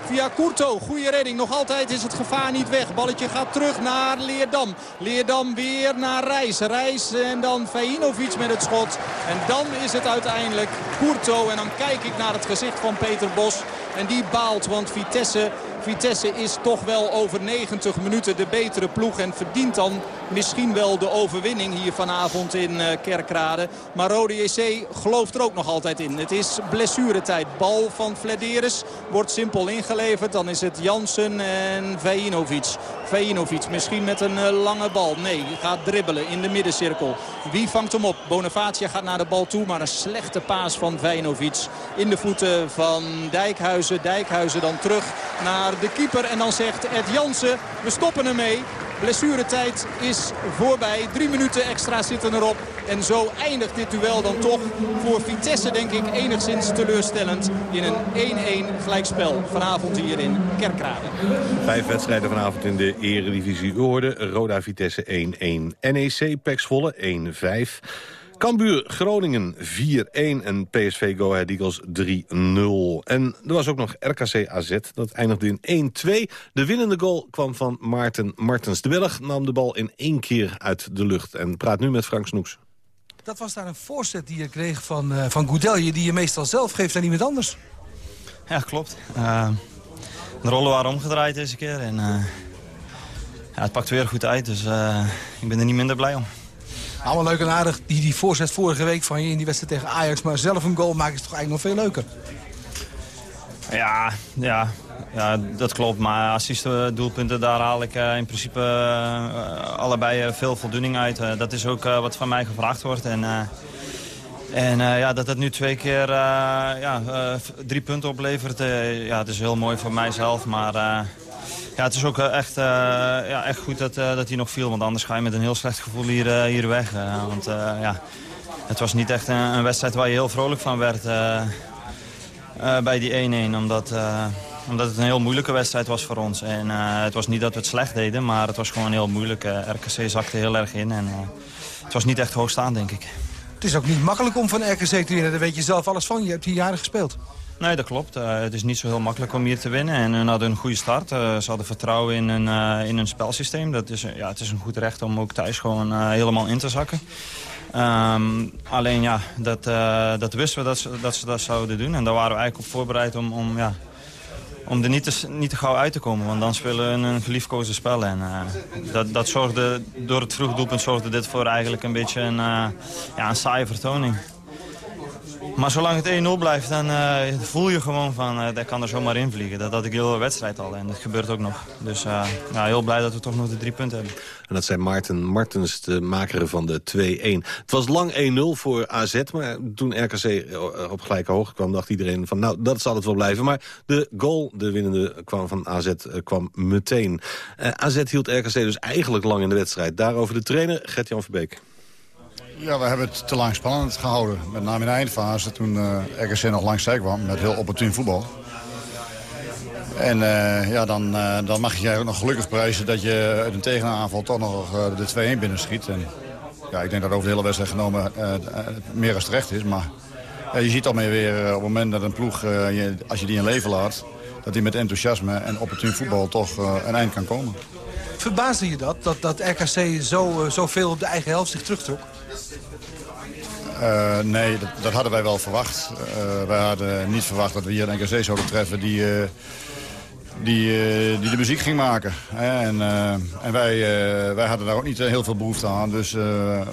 Speaker 5: Via Courto. Goede redding. Nog altijd is het gevaar niet weg. Balletje gaat terug naar Leerdam. Leerdam weer naar Reis. Reis en dan Vejinovic met het schot. En dan is het uiteindelijk Courto. En dan kijk ik naar het gezicht van Peter Bos. En die baalt, want Vitesse, Vitesse is toch wel over 90 minuten de betere ploeg. En verdient dan misschien wel de overwinning hier vanavond in uh, Kerkrade. Maar Rode JC gelooft er ook nog altijd in. Het is blessuretijd. Bal van Flederis wordt simpel ingeleverd. Dan is het Jansen en Vejinovic. Vejinovic misschien met een uh, lange bal. Nee, gaat dribbelen in de middencirkel. Wie vangt hem op? Bonavacia gaat naar de bal toe. Maar een slechte paas van Vejinovic. In de voeten van Dijkhuizen. Dijkhuizen dan terug naar de keeper. En dan zegt Ed Jansen, we stoppen ermee. Blessuretijd is voorbij. Drie minuten extra zitten erop. En zo eindigt dit duel dan toch voor Vitesse denk ik enigszins teleurstellend. In een 1-1 gelijkspel vanavond hier in Kerkrade.
Speaker 3: Vijf wedstrijden vanavond in de eredivisie. U Roda Vitesse 1-1. NEC Pex Volle 1-5. Cambuur Groningen 4-1 en PSV Go Ahead Eagles 3-0. En er was ook nog RKC AZ, dat eindigde in 1-2. De winnende goal kwam van Maarten Martens. De Belg nam de bal in één keer uit de lucht en praat nu met Frank Snoeks.
Speaker 7: Dat was daar een voorzet die je kreeg van, uh, van Goudelje... die je meestal zelf geeft aan iemand anders.
Speaker 8: Ja, klopt. Uh, de rollen waren omgedraaid deze keer. En, uh, ja, het pakt weer goed uit, dus ik ben er niet minder blij om.
Speaker 7: Allemaal leuk en aardig, die, die voorzet vorige week van je in die wedstrijd tegen Ajax. Maar zelf een goal maken is toch eigenlijk nog veel leuker?
Speaker 8: Ja, ja, ja dat klopt. Maar assist-doelpunten, daar haal ik uh, in principe uh, allebei veel voldoening uit. Dat is ook wat van mij gevraagd wordt. En, en ja, dat het nu twee keer ja, drie punten oplevert, ja, het is heel mooi voor mijzelf. Maar ja, het is ook echt, uh, ja, echt goed dat, uh, dat hij nog viel. Want anders ga je met een heel slecht gevoel hier, uh, hier weg. want ja, het was niet echt een, wedstrijd waar je heel vrolijk van werd bij die 1-1. Omdat, omdat het een heel moeilijke wedstrijd was voor ons. En het was niet dat we het slecht deden, maar het was gewoon heel moeilijk. RKC zakte heel erg in en het was niet echt hoogstaand, denk ik.
Speaker 7: Het is ook niet makkelijk om van RKC te winnen. Daar weet je zelf alles van. Je hebt hier jaren gespeeld.
Speaker 8: Nee, dat klopt. Eh, het is niet zo heel makkelijk om hier te winnen. En hun hadden een goede start. Eh, ze hadden vertrouwen in hun, eh, in hun spelsysteem. Dat is, ja, het is een goed recht om ook thuis gewoon helemaal in te zakken. Ehm, alleen ja, dat, dat wisten we dat ze, dat ze dat zouden doen. En daar waren we eigenlijk op voorbereid om, om, ja, om er niet te, niet te gauw uit te komen. Want dan spelen we een geliefkoosde spel. En dat, dat zorgde, door het vroeg doelpunt zorgde dit voor eigenlijk een beetje een, ja, een saaie vertoning. Maar zolang het 1-0 blijft, dan uh, voel je gewoon van, uh, dat kan er zomaar in vliegen. Dat had ik de wedstrijd al en dat gebeurt ook nog. Dus uh, ja, heel blij dat we toch nog de drie punten hebben.
Speaker 3: En dat zijn Maarten Martens, de maker van de 2-1. Het was lang 1-0 voor AZ, maar toen RKC op gelijke hoogte kwam... dacht iedereen van, nou, dat zal het wel blijven. Maar de goal, de winnende kwam van AZ, kwam meteen. AZ hield RKC dus eigenlijk lang in de wedstrijd. Daarover de trainer, Gert-Jan Verbeek.
Speaker 9: Ja, we hebben het te lang spannend gehouden. Met name in de eindfase, toen uh, RKC nog langs zij kwam met heel opportun voetbal. En uh, ja, dan, uh, dan mag je ook nog gelukkig prijzen dat je uit een tegenaanval toch nog de 2-1 binnenschiet. En ja, ik denk dat over de hele wedstrijd genomen meer als terecht is. Maar je ziet alweer weer op het moment dat een ploeg, als je die in leven laat... dat die met enthousiasme en opportun voetbal toch een eind kan komen.
Speaker 7: Verbaasde je dat, dat, dat RKC zo, zo veel op de eigen helft zich terugtrok?
Speaker 9: Uh, nee, dat, dat, hadden wij wel verwacht. Uh, wij hadden niet verwacht dat we hier een NKC zouden treffen die, uh, die, die de muziek ging maken. En, en wij, wij hadden daar ook niet heel veel behoefte aan, dus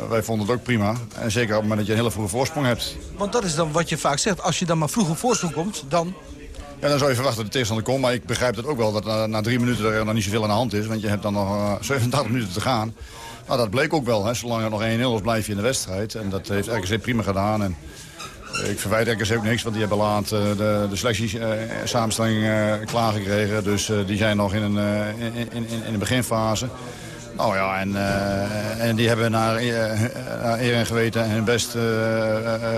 Speaker 9: wij vonden het ook prima. En zeker op het moment dat je een hele vroege voorsprong hebt.
Speaker 7: Want dat is dan wat je vaak zegt, als je dan maar vroeg op voorsprong komt, dan...
Speaker 9: Ja, dan zou je verwachten dat de tegenstander komt, maar ik begrijp dat ook wel dat na, na drie minuten er nog niet zoveel aan de hand is. Want je hebt dan nog 87 minuten te gaan. Nou, dat bleek ook wel. Hè. Zolang er nog 1-0 is, blijf je in de wedstrijd. En dat heeft RKC prima gedaan. En ik verwijt RKC ook niks, want die hebben laat de, de selectie-samenstelling uh, klaargekregen. Dus die zijn nog in, een, in, in, in de beginfase. Nou ja, en, en die hebben naar, naar eer en geweten hun best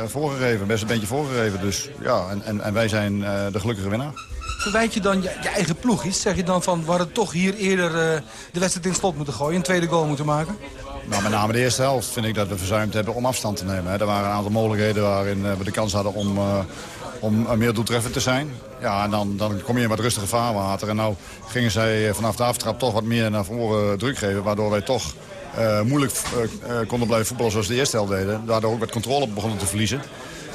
Speaker 9: voorgegeven. Best een beetje voorgegeven. Dus ja, en, en, en wij zijn de gelukkige winnaar.
Speaker 7: Verwijt je dan je, je, eigen ploeg iets? Zeg je dan van, we hadden toch hier eerder uh, de wedstrijd in het slot moeten gooien... een tweede goal moeten maken?
Speaker 9: Nou, met name de eerste helft vind ik dat we verzuimd hebben om afstand te nemen. Hè. Er waren een aantal mogelijkheden waarin uh, we de kans hadden om, uh, om meer doeltreffend te zijn. Ja, en dan, dan kom je in wat rustige vaarwater. En nou gingen zij vanaf de aftrap toch wat meer naar voren druk geven... waardoor wij toch moeilijk konden blijven voetballen zoals de eerste helft deden. Daardoor ook wat controle begonnen te verliezen.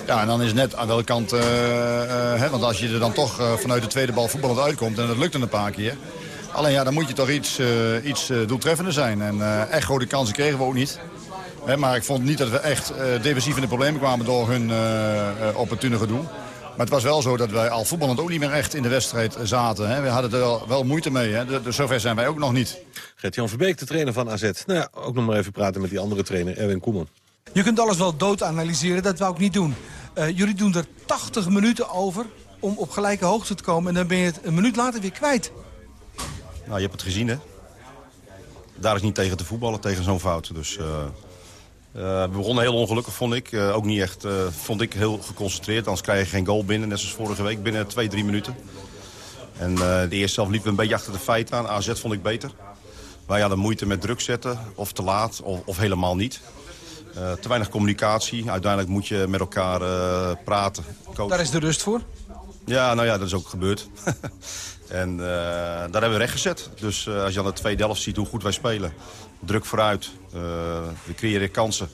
Speaker 9: Ja, en dan is net aan welke kant... Hè, want als je er dan toch vanuit de tweede bal voetballend uitkomt... en dat lukt een paar keer... Alleen ja, dan moet je toch iets, iets doeltreffender zijn. En echt grote kansen kregen we ook niet. Hè, maar ik vond niet dat we echt defensief in de problemen kwamen... door hun opportune gedoe. Maar het was wel zo dat wij al voetballend ook niet meer echt in de wedstrijd zaten. Hè. We hadden er wel, wel moeite mee. Hè. Dus zover zijn wij ook nog niet.
Speaker 3: Gert-Jan Verbeek, de trainer van AZ. Nou ja, ook nog maar even praten met die andere trainer, Erwin Koeman.
Speaker 7: Je kunt alles wel dood analyseren, dat wou ik niet doen. Uh, jullie doen er 80 minuten over om op gelijke hoogte te komen... en dan ben je het een minuut later weer kwijt.
Speaker 10: Nou, je hebt het gezien, hè? Daar is niet tegen te voetballen, tegen zo'n fout. Dus uh, uh, we begonnen heel ongelukkig, vond ik. ook niet echt, vond ik, heel geconcentreerd. Anders krijg je geen goal binnen, net zoals vorige week, binnen twee, drie minuten. En de eerste zelf liepen we een beetje achter de feiten aan. AZ vond ik beter. Wij hadden moeite met druk zetten, of te laat, of, of helemaal niet. Uh, te weinig communicatie. Uiteindelijk moet je met elkaar uh, praten.
Speaker 7: Daar is de rust voor?
Speaker 10: Ja, nou ja, dat is ook gebeurd. en uh, daar hebben we recht gezet. Dus als je aan de tweede helft ziet hoe goed wij spelen. Druk vooruit. we creëren kansen.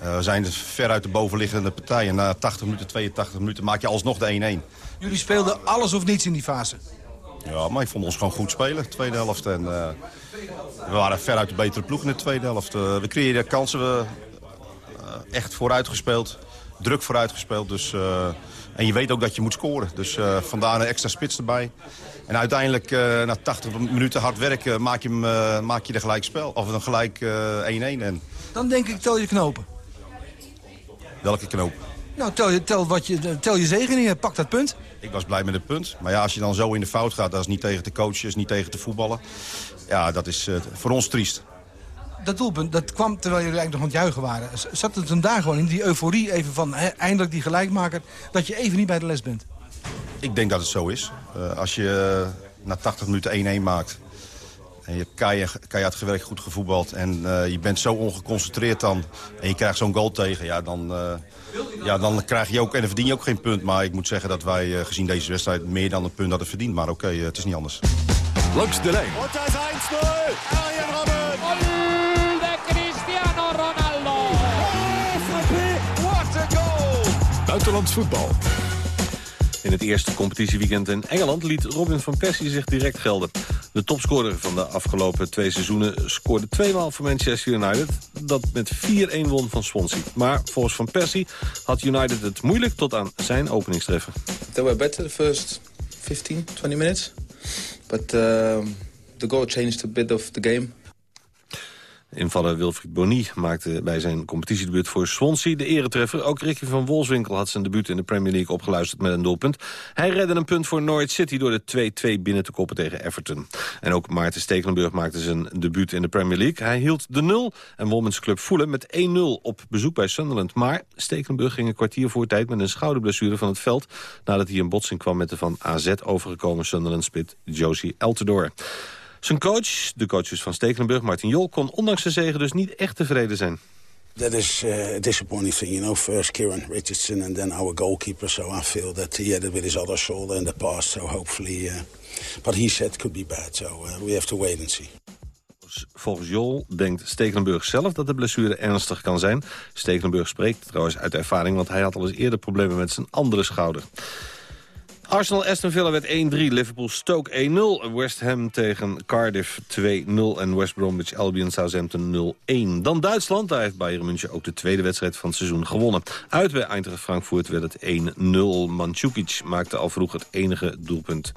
Speaker 10: we zijn ver uit de bovenliggende partijen. Na 80 minuten, 82 minuten maak je alsnog de 1-1.
Speaker 7: Jullie speelden alles of niets in die fase?
Speaker 10: Ja, maar ik vond ons gewoon goed spelen, de tweede helft. En, we waren ver uit de betere ploeg in de tweede helft. we creëerden kansen, we echt vooruit gespeeld. Druk vooruit gespeeld. Dus, en je weet ook dat je moet scoren. Dus vandaar een extra spits erbij. En uiteindelijk, uh, na 80 minuten hard werken, maak je, hem, maak je er gelijk spel. Of een gelijk 1-1. en...
Speaker 7: Dan denk ik, tel je knopen.
Speaker 10: Welke knopen?
Speaker 7: Nou, tel je, tel wat je, tel je zegeningen, pak dat punt.
Speaker 10: Ik was blij met het punt. Maar ja, als je dan zo in de fout gaat, dat is niet tegen de coaches, is niet tegen te voetballen. Ja, dat is voor ons triest
Speaker 7: dat doelpunt, dat kwam terwijl jullie eigenlijk nog aan het juichen waren. Zat het hem daar gewoon in, die euforie even van he, eindelijk die gelijkmaker... dat je even niet bij de les bent?
Speaker 10: Ik denk dat het zo is. Uh, als je uh, na 80 minuten 1-1 maakt... en je hebt keihard, keihard gewerkt, goed gevoetbald... en uh, je bent zo ongeconcentreerd dan... en je krijgt zo'n goal tegen, ja, dan, Ja, dan krijg je ook, en dan verdien je ook geen punt. Maar ik moet zeggen dat wij eh, gezien deze wedstrijd meer dan een punt hadden verdiend. Maar oké, eh, het is niet anders.
Speaker 11: Langs de lijn.
Speaker 6: Und das 1-0. Arjen Robben. De Cristiano Ronaldo. Oh. What a goal.
Speaker 11: Buitenlands voetbal.
Speaker 3: In het eerste competitieweekend in Engeland liet Robin van Persie zich direct gelden. De topscorer van de afgelopen twee seizoenen scoorde tweemaal voor Manchester United... dat met 4-1 won van Swansea. Maar volgens Van Persie had United het moeilijk tot aan zijn openingstreffer.
Speaker 12: They were better the first 15, 20 minutes. But um, the goal changed a bit of the game.
Speaker 3: Invaller Wilfried Boni maakte bij zijn competitiedebuut voor Swansea de eretreffer. Ook Ricky van Wolfswinkel had zijn debuut in de Premier League opgeluisterd met een doelpunt. Hij redde een punt voor Norwich City door de 2-2 binnen te koppen tegen Everton. En ook Maarten Stekelenburg maakte zijn debuut in de Premier League. Hij hield de nul en won met zijn club Fulham met 1-0 op bezoek bij Sunderland. Maar Stekelenburg ging een kwartier voor tijd met een schouderblessure van het veld... nadat hij in botsing kwam met de van AZ overgekomen Sunderland-spit Josie Eltidoor. Zijn coach, de coaches van Stekelenburg, Martin Jol... kon ondanks de zegen dus niet echt tevreden zijn.
Speaker 13: That is uh, a disappointing thing, you know. First Kieran Richardson and then our goalkeeper. So I feel that he had it with his other shoulder in the past. So hopefully, uh, but he said it could be bad. So uh, we have to wait and see.
Speaker 3: Volgens Jol denkt Stekelenburg zelf dat de blessure ernstig kan zijn. Stekelenburg spreekt trouwens uit ervaring... want hij had al eens eerder problemen met zijn andere schouder. Arsenal-Aston Villa werd 1-3, Liverpool-Stoke 1-0... West Ham tegen Cardiff 2-0 en West Bromwich Albion Southampton 0-1. Dan Duitsland, daar heeft Bayern München ook de tweede wedstrijd van het seizoen gewonnen. Uit bij Eintracht Frankfurt werd het 1-0. Mandzukic maakte al vroeg het enige doelpunt.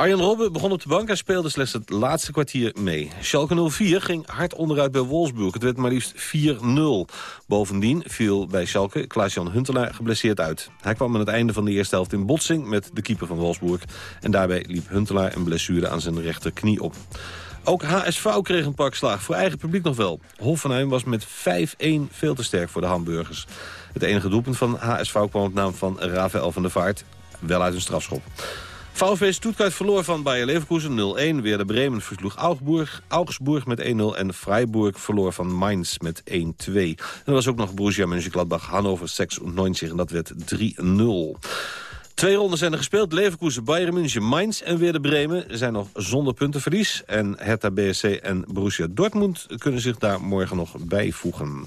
Speaker 3: Arjen Robben begon op de bank en speelde slechts het laatste kwartier mee. Schalke 04 ging hard onderuit bij Wolfsburg. Het werd maar liefst 4-0. Bovendien viel bij Schalke Klaas-Jan Huntelaar geblesseerd uit. Hij kwam aan het einde van de eerste helft in botsing met de keeper van Wolfsburg. En daarbij liep Huntelaar een blessure aan zijn rechterknie op. Ook HSV kreeg een pak slaag, voor eigen publiek nog wel. Hoffenheim was met 5-1 veel te sterk voor de Hamburgers. Het enige doelpunt van HSV kwam op naam van Rafael van der Vaart, wel uit een strafschop. VfB Stuttgart verloor van Bayer Leverkusen 0-1. Weer de Bremen versloeg Augsburg, Augsburg met 1-0. En Freiburg verloor van Mainz met 1-2. En er was ook nog Borussia Mönchengladbach, Hannover 96 en dat werd 3-0. Twee ronden zijn er gespeeld. Leverkusen, Bayern München, Mainz en weer de Bremen zijn nog zonder puntenverlies. En Hertha BSC en Borussia Dortmund kunnen zich daar morgen nog bijvoegen.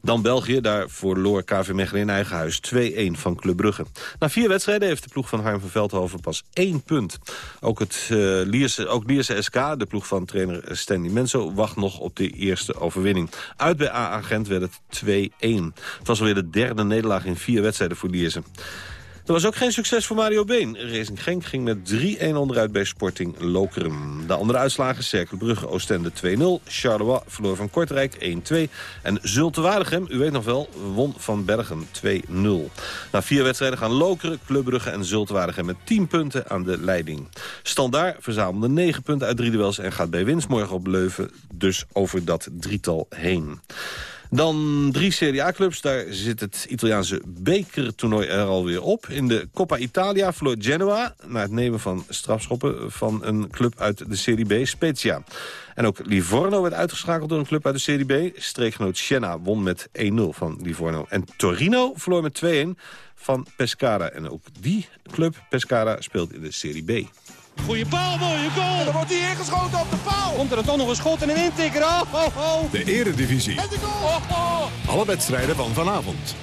Speaker 3: Dan België, daar verloor KV Mechelen in eigen huis 2-1 van Club Brugge. Na vier wedstrijden heeft de ploeg van Harm van Veldhoven pas één punt. Ook, het, uh, Lierse, ook Lierse SK, de ploeg van trainer Stanley Menso, wacht nog op de eerste overwinning. Uit bij AA Gent werd het 2-1. Het was alweer de derde nederlaag in vier wedstrijden voor Lierse. Er was ook geen succes voor Mario Been. Racing Genk ging met 3-1 onderuit bij Sporting Lokeren. De andere uitslagen, Cercle Brugge Oostende 2-0. Charleroi verloor van Kortrijk 1-2. En Zulte u weet nog wel, won van Bergen 2-0. Na vier wedstrijden gaan Lokeren, Club Brugge en Zulte met 10 punten aan de leiding. Standaard verzamelde 9 punten uit drie duels en gaat bij winst morgen op Leuven dus over dat drietal heen. Dan drie Serie A-clubs. Daar zit het Italiaanse bekertoernooi er alweer op. In de Coppa Italia verloor Genoa... na het nemen van strafschoppen van een club uit de Serie B, Spezia. En ook Livorno werd uitgeschakeld door een club uit de Serie B. Streekgenoot Siena won met 1-0 van Livorno. En Torino verloor met 2-1 van Pescara. En ook die club, Pescara, speelt in de Serie B.
Speaker 6: Goeie paal, mooie goal. En dan wordt hij ingeschoten op de paal. Komt er dan toch nog een schot en een intikker. Oh, oh, oh.
Speaker 11: De eredivisie.
Speaker 6: En de goal. Oh, oh.
Speaker 11: Alle wedstrijden van vanavond.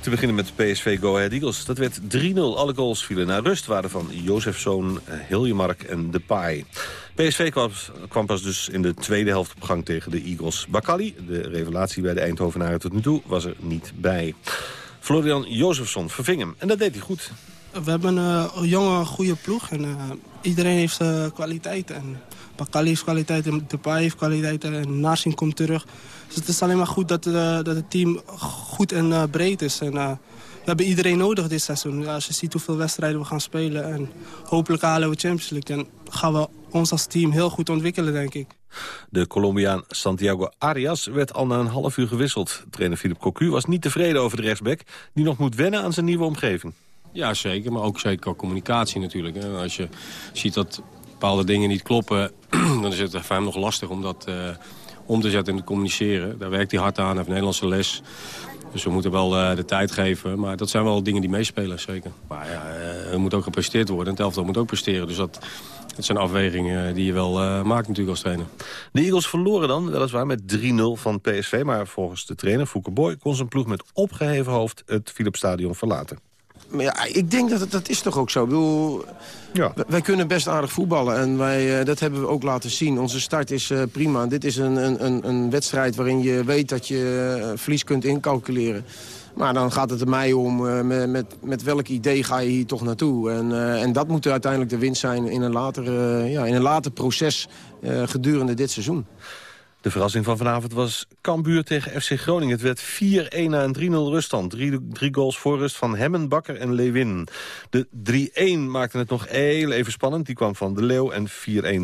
Speaker 3: Te beginnen met PSV Go Ahead Eagles. Dat werd 3-0. Alle goals vielen naar rust. Waren van Jozefzoon, Hiljemark en Depay. PSV kwam, kwam pas dus in de tweede helft op gang tegen de Eagles. Bakali, de revelatie bij de Eindhovenaren tot nu toe, was er niet bij. Florian Jozefson verving hem. En dat deed hij goed.
Speaker 14: We hebben eh, een jonge, goede ploeg. En, uh, iedereen heeft uh, kwaliteit. En Bakali heeft kwaliteit, en Depay heeft kwaliteit en Narsing komt terug. Dus het is alleen maar goed dat, dat het team goed en breed is. En, we hebben iedereen nodig dit seizoen. Als je ziet hoeveel wedstrijden we gaan spelen en hopelijk halen we Champions League... dan gaan we ons als team heel goed ontwikkelen, denk ik.
Speaker 3: De Colombiaan Santiago Arias werd al na een half uur gewisseld. Trainer Philip Cocu was niet tevreden over de rechtsback... die nog moet wennen aan zijn nieuwe omgeving.
Speaker 15: Ja, zeker. Maar ook zeker communicatie natuurlijk. Hè. Als je ziet dat bepaalde dingen niet kloppen... dan is het voor hem nog lastig om dat uh, om te zetten en te communiceren. Daar werkt hij hard aan, heeft Nederlandse les. Dus we moeten wel eh, de tijd geven. Maar dat zijn wel dingen die meespelen, zeker. Maar ja, eh, er moet ook gepresteerd worden. En het elftal moet ook presteren. Dus dat, dat zijn afwegingen die je wel eh, maakt natuurlijk als trainer.
Speaker 3: De Eagles verloren dan weliswaar met 3-0 van PSV. Maar volgens de trainer Fouke Boy kon zijn ploeg met opgeheven hoofd het Philipsstadion verlaten.
Speaker 16: Maar ja, ik denk dat dat is toch ook zo. Ik bedoel,
Speaker 3: Ja.
Speaker 16: w- wij kunnen best aardig voetballen en wij, eh, dat hebben we ook laten zien. Onze start is eh, prima. Dit is een, een, een, een wedstrijd waarin je weet dat je eh, verlies kunt incalculeren. Maar dan gaat het er mij om met, met, met welk idee ga je hier toch naartoe. En, en dat moet uiteindelijk de winst zijn in een later, ja, in een later proces gedurende dit seizoen.
Speaker 3: De verrassing van vanavond was Cambuur tegen FC Groningen. Het werd 4-1 na een 3-0 ruststand. Drie, drie goals voor rust van Hemmen, Bakker en Lewin. De 3-1 maakte het nog heel even spannend. Die kwam van De Leeuw en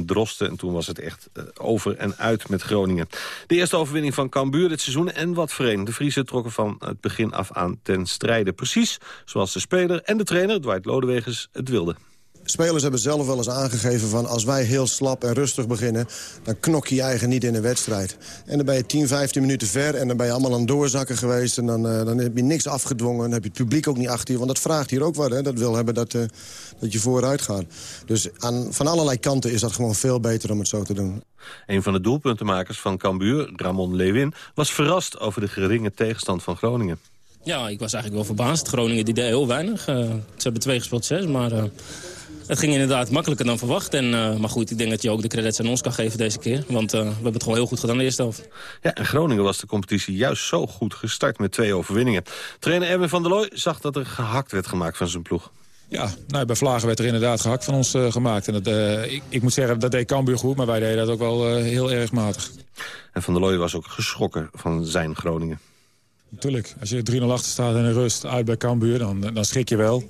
Speaker 3: 4-1 Drosten. En toen was het echt eh, over en uit met Groningen. De eerste overwinning van Cambuur dit seizoen. En wat vreemd. De Friese trokken van het begin af aan ten strijde. Precies zoals de speler en de trainer, Dwight Lodewegers, het wilden.
Speaker 17: Spelers hebben zelf wel eens aangegeven van als wij heel slap en rustig beginnen... dan knok je je eigen niet in een wedstrijd. En dan ben je 10, 15 minuten ver en dan ben je allemaal aan het doorzakken geweest... en dan, eh, dan heb je niks afgedwongen, dan heb je het publiek ook niet achter je... want dat vraagt hier ook wat, hè? dat wil hebben dat, eh, dat je vooruit gaat. Dus aan, van allerlei kanten is dat gewoon veel beter om het zo te doen.
Speaker 3: Een van de doelpuntenmakers van Cambuur, Ramon Lewin... was verrast over de geringe tegenstand van Groningen.
Speaker 18: Ja, ik was eigenlijk wel verbaasd. Groningen die deed heel weinig. Eh, ze hebben twee gespeeld zes, maar eh, het ging inderdaad makkelijker dan verwacht. En, eh, maar goed, ik denk dat je ook de credits aan ons kan geven deze keer. Want eh, we hebben het gewoon heel goed gedaan in de eerste helft.
Speaker 3: Ja, en Groningen was de competitie juist zo goed gestart met twee overwinningen. Trainer Erwin van der Looy zag dat er gehakt werd gemaakt van zijn ploeg.
Speaker 19: Ja, nou, bij Vlagen werd er inderdaad gehakt van ons eh, gemaakt. En dat, eh, ik, ik moet zeggen, dat deed Cambuur goed, maar wij deden dat ook wel eh, heel erg matig.
Speaker 3: En van der Looy was ook geschrokken van zijn Groningen.
Speaker 19: Natuurlijk, als je 3-0 achter staat in de rust uit bij Cambuur, dan, dan schrik je wel.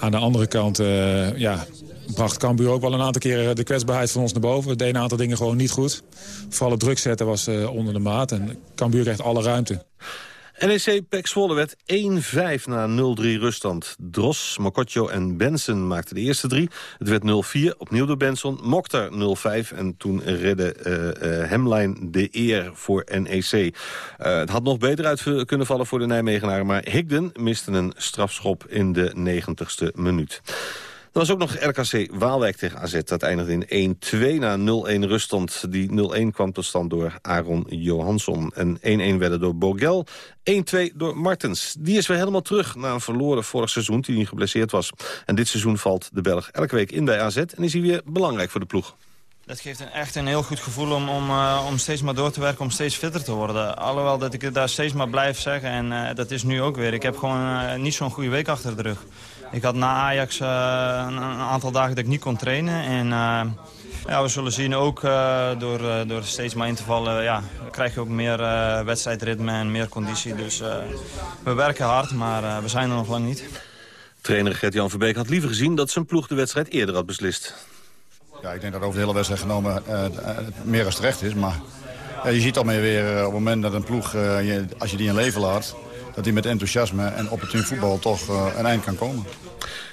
Speaker 19: Aan de andere kant eh, ja, bracht Cambuur ook wel een aantal keren de kwetsbaarheid van ons naar boven. We deden een aantal dingen gewoon niet goed. Vooral het druk zetten was eh, onder de maat en Cambuur kreeg alle ruimte.
Speaker 3: NEC Pek Zwolle werd 1-5 na 0-3 ruststand. Dros, Mokotjo en Benson maakten de eerste drie. Het werd 0-4, opnieuw door Benson. Mokhtar 0-5 en toen redde eh eh, Hemlijn de eer voor NEC. Eh, het had nog beter uit kunnen vallen voor de Nijmegenaren... maar Higden miste een strafschop in de 90ste minuut. Was ook nog RKC Waalwijk tegen AZ. Dat eindigde in 1-2 na 0-1 ruststand. Die 0-1 kwam tot stand door Aaron Johansson. En 1-1 werden door Bogel. 1-2 door Martens. Die is weer helemaal terug na een verloren vorig seizoen... toen hij geblesseerd was. En dit seizoen valt de Belg elke week in bij AZ... en is hij weer belangrijk voor de ploeg.
Speaker 8: Dat geeft een, echt een heel goed gevoel om, om, eh, om steeds maar door te werken, om steeds fitter te worden. Alhoewel dat ik het daar steeds maar blijf zeggen en eh, dat is nu ook weer. Ik heb gewoon eh, niet zo'n goede week achter de rug. Ik had na Ajax eh, een, een aantal dagen dat ik niet kon trainen. En eh, ja, we zullen zien ook eh, door, eh, door steeds maar in te vallen... Ja, krijg je ook meer eh, wedstrijdritme en meer conditie. Dus eh, we werken hard, maar eh, we zijn er nog lang niet.
Speaker 3: Trainer Gert-Jan Verbeek had liever gezien... dat zijn ploeg de wedstrijd eerder had beslist.
Speaker 9: Ja, ik denk dat over de hele wedstrijd genomen eh, eh, meer als terecht is. Maar ja, je ziet alweer weer op het moment dat een ploeg, eh, je, als je die in leven laat... dat die met enthousiasme en opportun voetbal toch eh, een eind kan komen.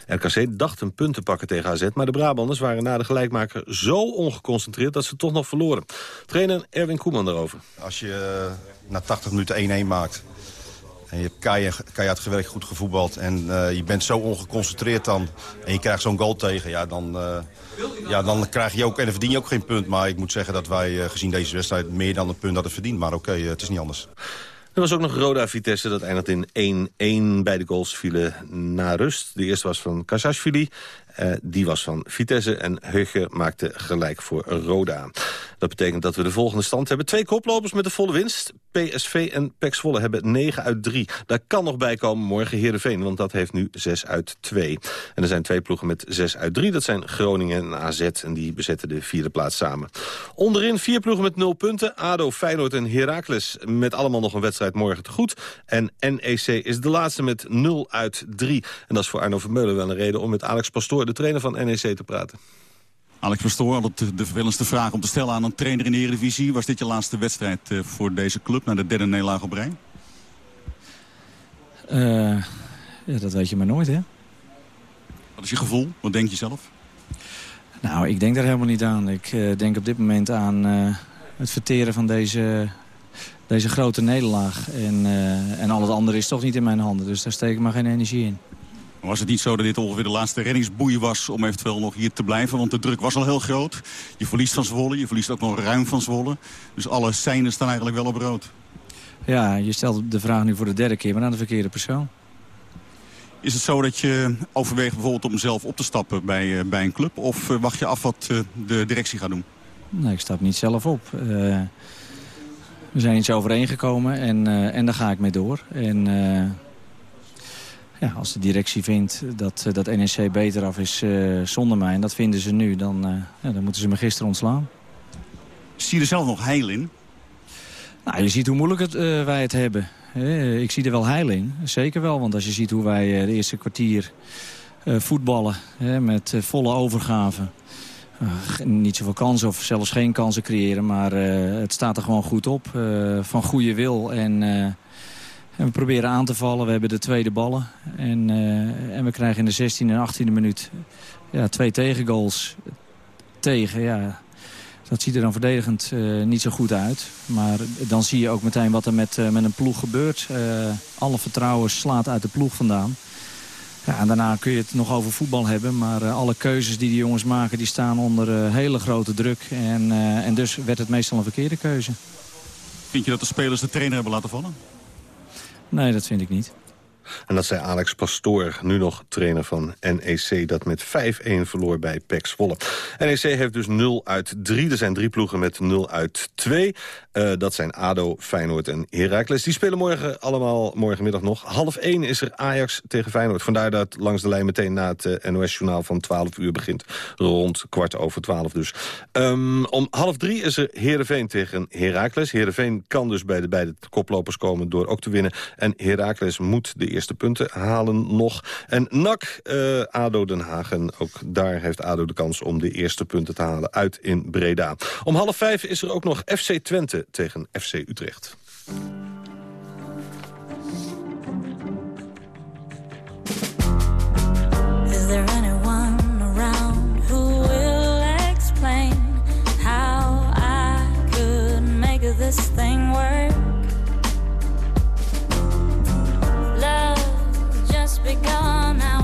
Speaker 3: RKC dacht een punt te pakken tegen AZ... maar de Brabanders waren na de gelijkmaker zo ongeconcentreerd... dat ze toch nog verloren. Trainer Erwin Koeman daarover.
Speaker 10: Als je eh, na 80 minuten 1-1 maakt... en je hebt keihard, keihard gewerkt, goed gevoetbald... en eh, je bent zo ongeconcentreerd dan... en je krijgt zo'n goal tegen... Ja, dan, eh, ja, dan krijg je ook... en dan verdien je ook geen punt. Maar ik moet zeggen dat wij eh, gezien deze wedstrijd... meer dan een punt hadden verdiend. Maar oké, het is niet anders.
Speaker 3: Er was ook nog Roda Vitesse, dat eindigde in 1-1. Beide goals vielen na rust. De eerste was van Kasashvili, eh, die was van Vitesse. En Heuge maakte gelijk voor Roda. Dat betekent dat we de volgende stand hebben. Twee koplopers met de volle winst. PSV en PEC Zwolle hebben 9 uit 3. Daar kan nog bij komen morgen Heerenveen, want dat heeft nu 6 uit 2. En er zijn twee ploegen met 6 uit 3. Dat zijn Groningen en AZ en die bezetten de vierde plaats samen. Onderin vier ploegen met 0 punten. ADO, Feyenoord en Heracles met allemaal nog een wedstrijd morgen te goed. En NEC is de laatste met 0 uit 3. En dat is voor Arno Vermeulen wel een reden om met Alex Pastoor, de trainer van NEC, te praten.
Speaker 20: Alex Pastoor, altijd de- de vervelendste vraag om te stellen aan een trainer in de Eredivisie. Was dit je laatste wedstrijd eh, voor deze club na de derde nederlaag op rij?
Speaker 21: Eh, ja, dat weet je maar nooit, hè?
Speaker 20: Wat is je gevoel? Wat denk je zelf?
Speaker 21: Nou, ik denk daar helemaal niet aan. Ik eh, denk op dit moment aan eh, het verteren van deze, deze grote nederlaag. En, eh, en al het andere is toch niet in mijn handen. Dus daar steek ik maar geen energie in.
Speaker 20: Was het niet zo dat dit ongeveer de laatste reddingsboei was om eventueel nog hier te blijven? Want de druk was al heel groot. Je verliest van Zwolle, je verliest ook nog ruim van Zwolle. Dus alle seinen staan eigenlijk wel op rood.
Speaker 21: Ja, je stelt de vraag nu voor de derde keer, maar aan de verkeerde persoon.
Speaker 20: Is het zo dat je overweegt bijvoorbeeld om zelf op te stappen bij, eh, bij een club? Of eh, wacht je af wat eh, de directie gaat doen?
Speaker 21: Nee, ik stap niet zelf op. We zijn iets overeengekomen en, en daar ga ik mee door. En ja, als de directie vindt dat, eh, dat NEC beter af is eh, zonder mij... en dat vinden ze nu, dan, eh, ja, dan moeten ze me gisteren ontslaan.
Speaker 20: Zie je er zelf nog heil in?
Speaker 21: Nou, je ziet hoe moeilijk het, wij het hebben. Eh, ik zie er wel heil in, zeker wel. Want als je ziet hoe wij de eerste kwartier voetballen... met volle overgave... niet zoveel kansen of zelfs geen kansen creëren... maar het staat er gewoon goed op, van goede wil. En, en we proberen aan te vallen, we hebben de tweede ballen. En, eh, en we krijgen in de 16e en 18e minuut ja, twee tegengoals tegen. Ja, dat ziet er dan verdedigend eh, niet zo goed uit. Maar dan zie je ook meteen wat er met, eh, met een ploeg gebeurt. Alle vertrouwen slaat uit de ploeg vandaan. Ja, en daarna kun je het nog over voetbal hebben. Maar alle keuzes die die jongens maken, die staan onder hele grote druk. En, en dus werd het meestal een verkeerde keuze.
Speaker 20: Vind je dat de spelers de trainer hebben laten vallen?
Speaker 21: Nee, dat vind ik niet.
Speaker 3: En dat zei Alex Pastoor, nu nog trainer van NEC... dat met 5-1 verloor bij PEC Zwolle. NEC heeft dus 0 uit 3. Er zijn drie ploegen met 0 uit 2. Eh, dat zijn ADO, Feyenoord en Heracles. Die spelen morgen allemaal morgenmiddag nog. Half 1 is er Ajax tegen Feyenoord. Vandaar dat langs de lijn meteen na het eh, NOS-journaal van 12 uur begint. Rond kwart over 12 dus. Ehm, om half 3 is er Heerenveen tegen Heracles. Heerenveen kan dus bij de beide koplopers komen door ook te winnen. En Heracles moet de eerste punten halen nog. En NAC, eh, ADO Den Haag. En ook daar heeft ADO de kans om de eerste punten te halen uit in Breda. Om half 5 is er ook nog FC Twente tegen FC Utrecht.
Speaker 22: Just begun, I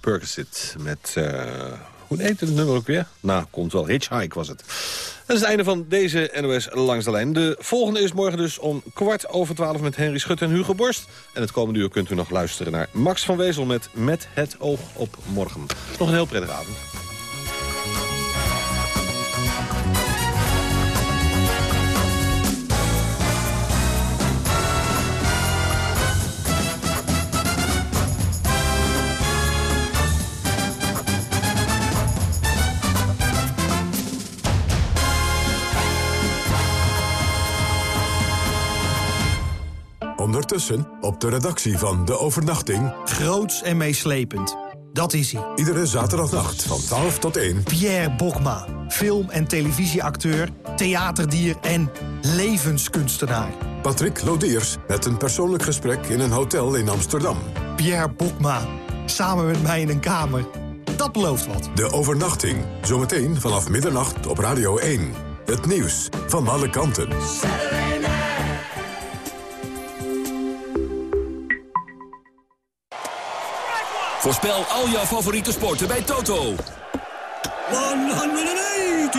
Speaker 3: Percocet met... eh, hoe heet het nummer ook weer? Nou, komt wel. Hitchhike was het. Dat is het einde van deze NOS Langs de Lijn. De volgende is morgen dus om kwart over twaalf met Henry Schut en Hugo Borst. En het komende uur kunt u nog luisteren naar Max van Wezel met Met het oog op morgen. Nog een heel prettige avond.
Speaker 11: Ondertussen op de redactie van De Overnachting.
Speaker 23: Groots en meeslepend. Dat is hij.
Speaker 11: Iedere zaterdagnacht van 12 tot 1.
Speaker 23: Pierre Bokma. Film- en televisieacteur, theaterdier en levenskunstenaar.
Speaker 11: Patrick Lodiers met een persoonlijk gesprek in een hotel in Amsterdam.
Speaker 23: Pierre Bokma. Samen met mij in een kamer. Dat belooft wat.
Speaker 11: De Overnachting. Zometeen vanaf middernacht op Radio 1. Het nieuws van alle kanten.
Speaker 24: Voorspel al jouw favoriete sporten bij Toto. 180!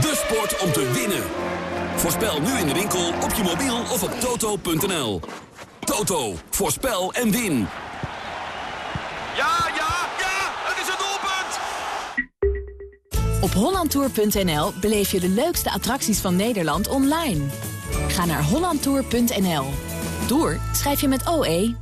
Speaker 24: De sport om te winnen. Voorspel nu in de winkel, op je mobiel of op toto.nl. Toto, voorspel en win.
Speaker 6: Ja, ja, ja, het is een doelpunt!
Speaker 25: Op hollandtour.nl beleef je de leukste attracties van Nederland online. Ga naar hollandtour.nl. Tour schrijf je met OE.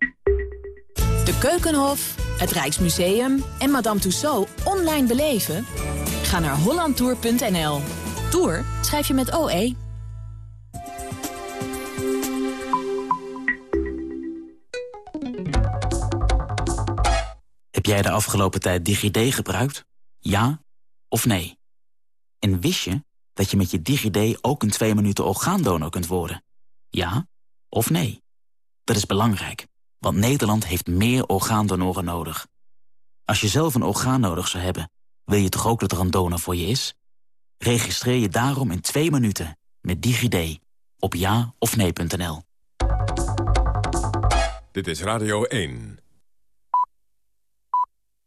Speaker 25: De Keukenhof, het Rijksmuseum en Madame Tussauds online beleven? Ga naar hollandtour.nl. Tour schrijf je met OE.
Speaker 26: Heb jij de afgelopen tijd DigiD gebruikt? Ja of nee? En wist je dat je met je DigiD ook een 2 minuten orgaandonor kunt worden? Ja of nee? Dat is belangrijk, want Nederland heeft meer orgaandonoren nodig. Als je zelf een orgaan nodig zou hebben, wil je toch ook dat er een donor voor je is? Registreer je daarom in 2 minuten met DigiD op ja of nee.nl.
Speaker 11: Dit is Radio 1.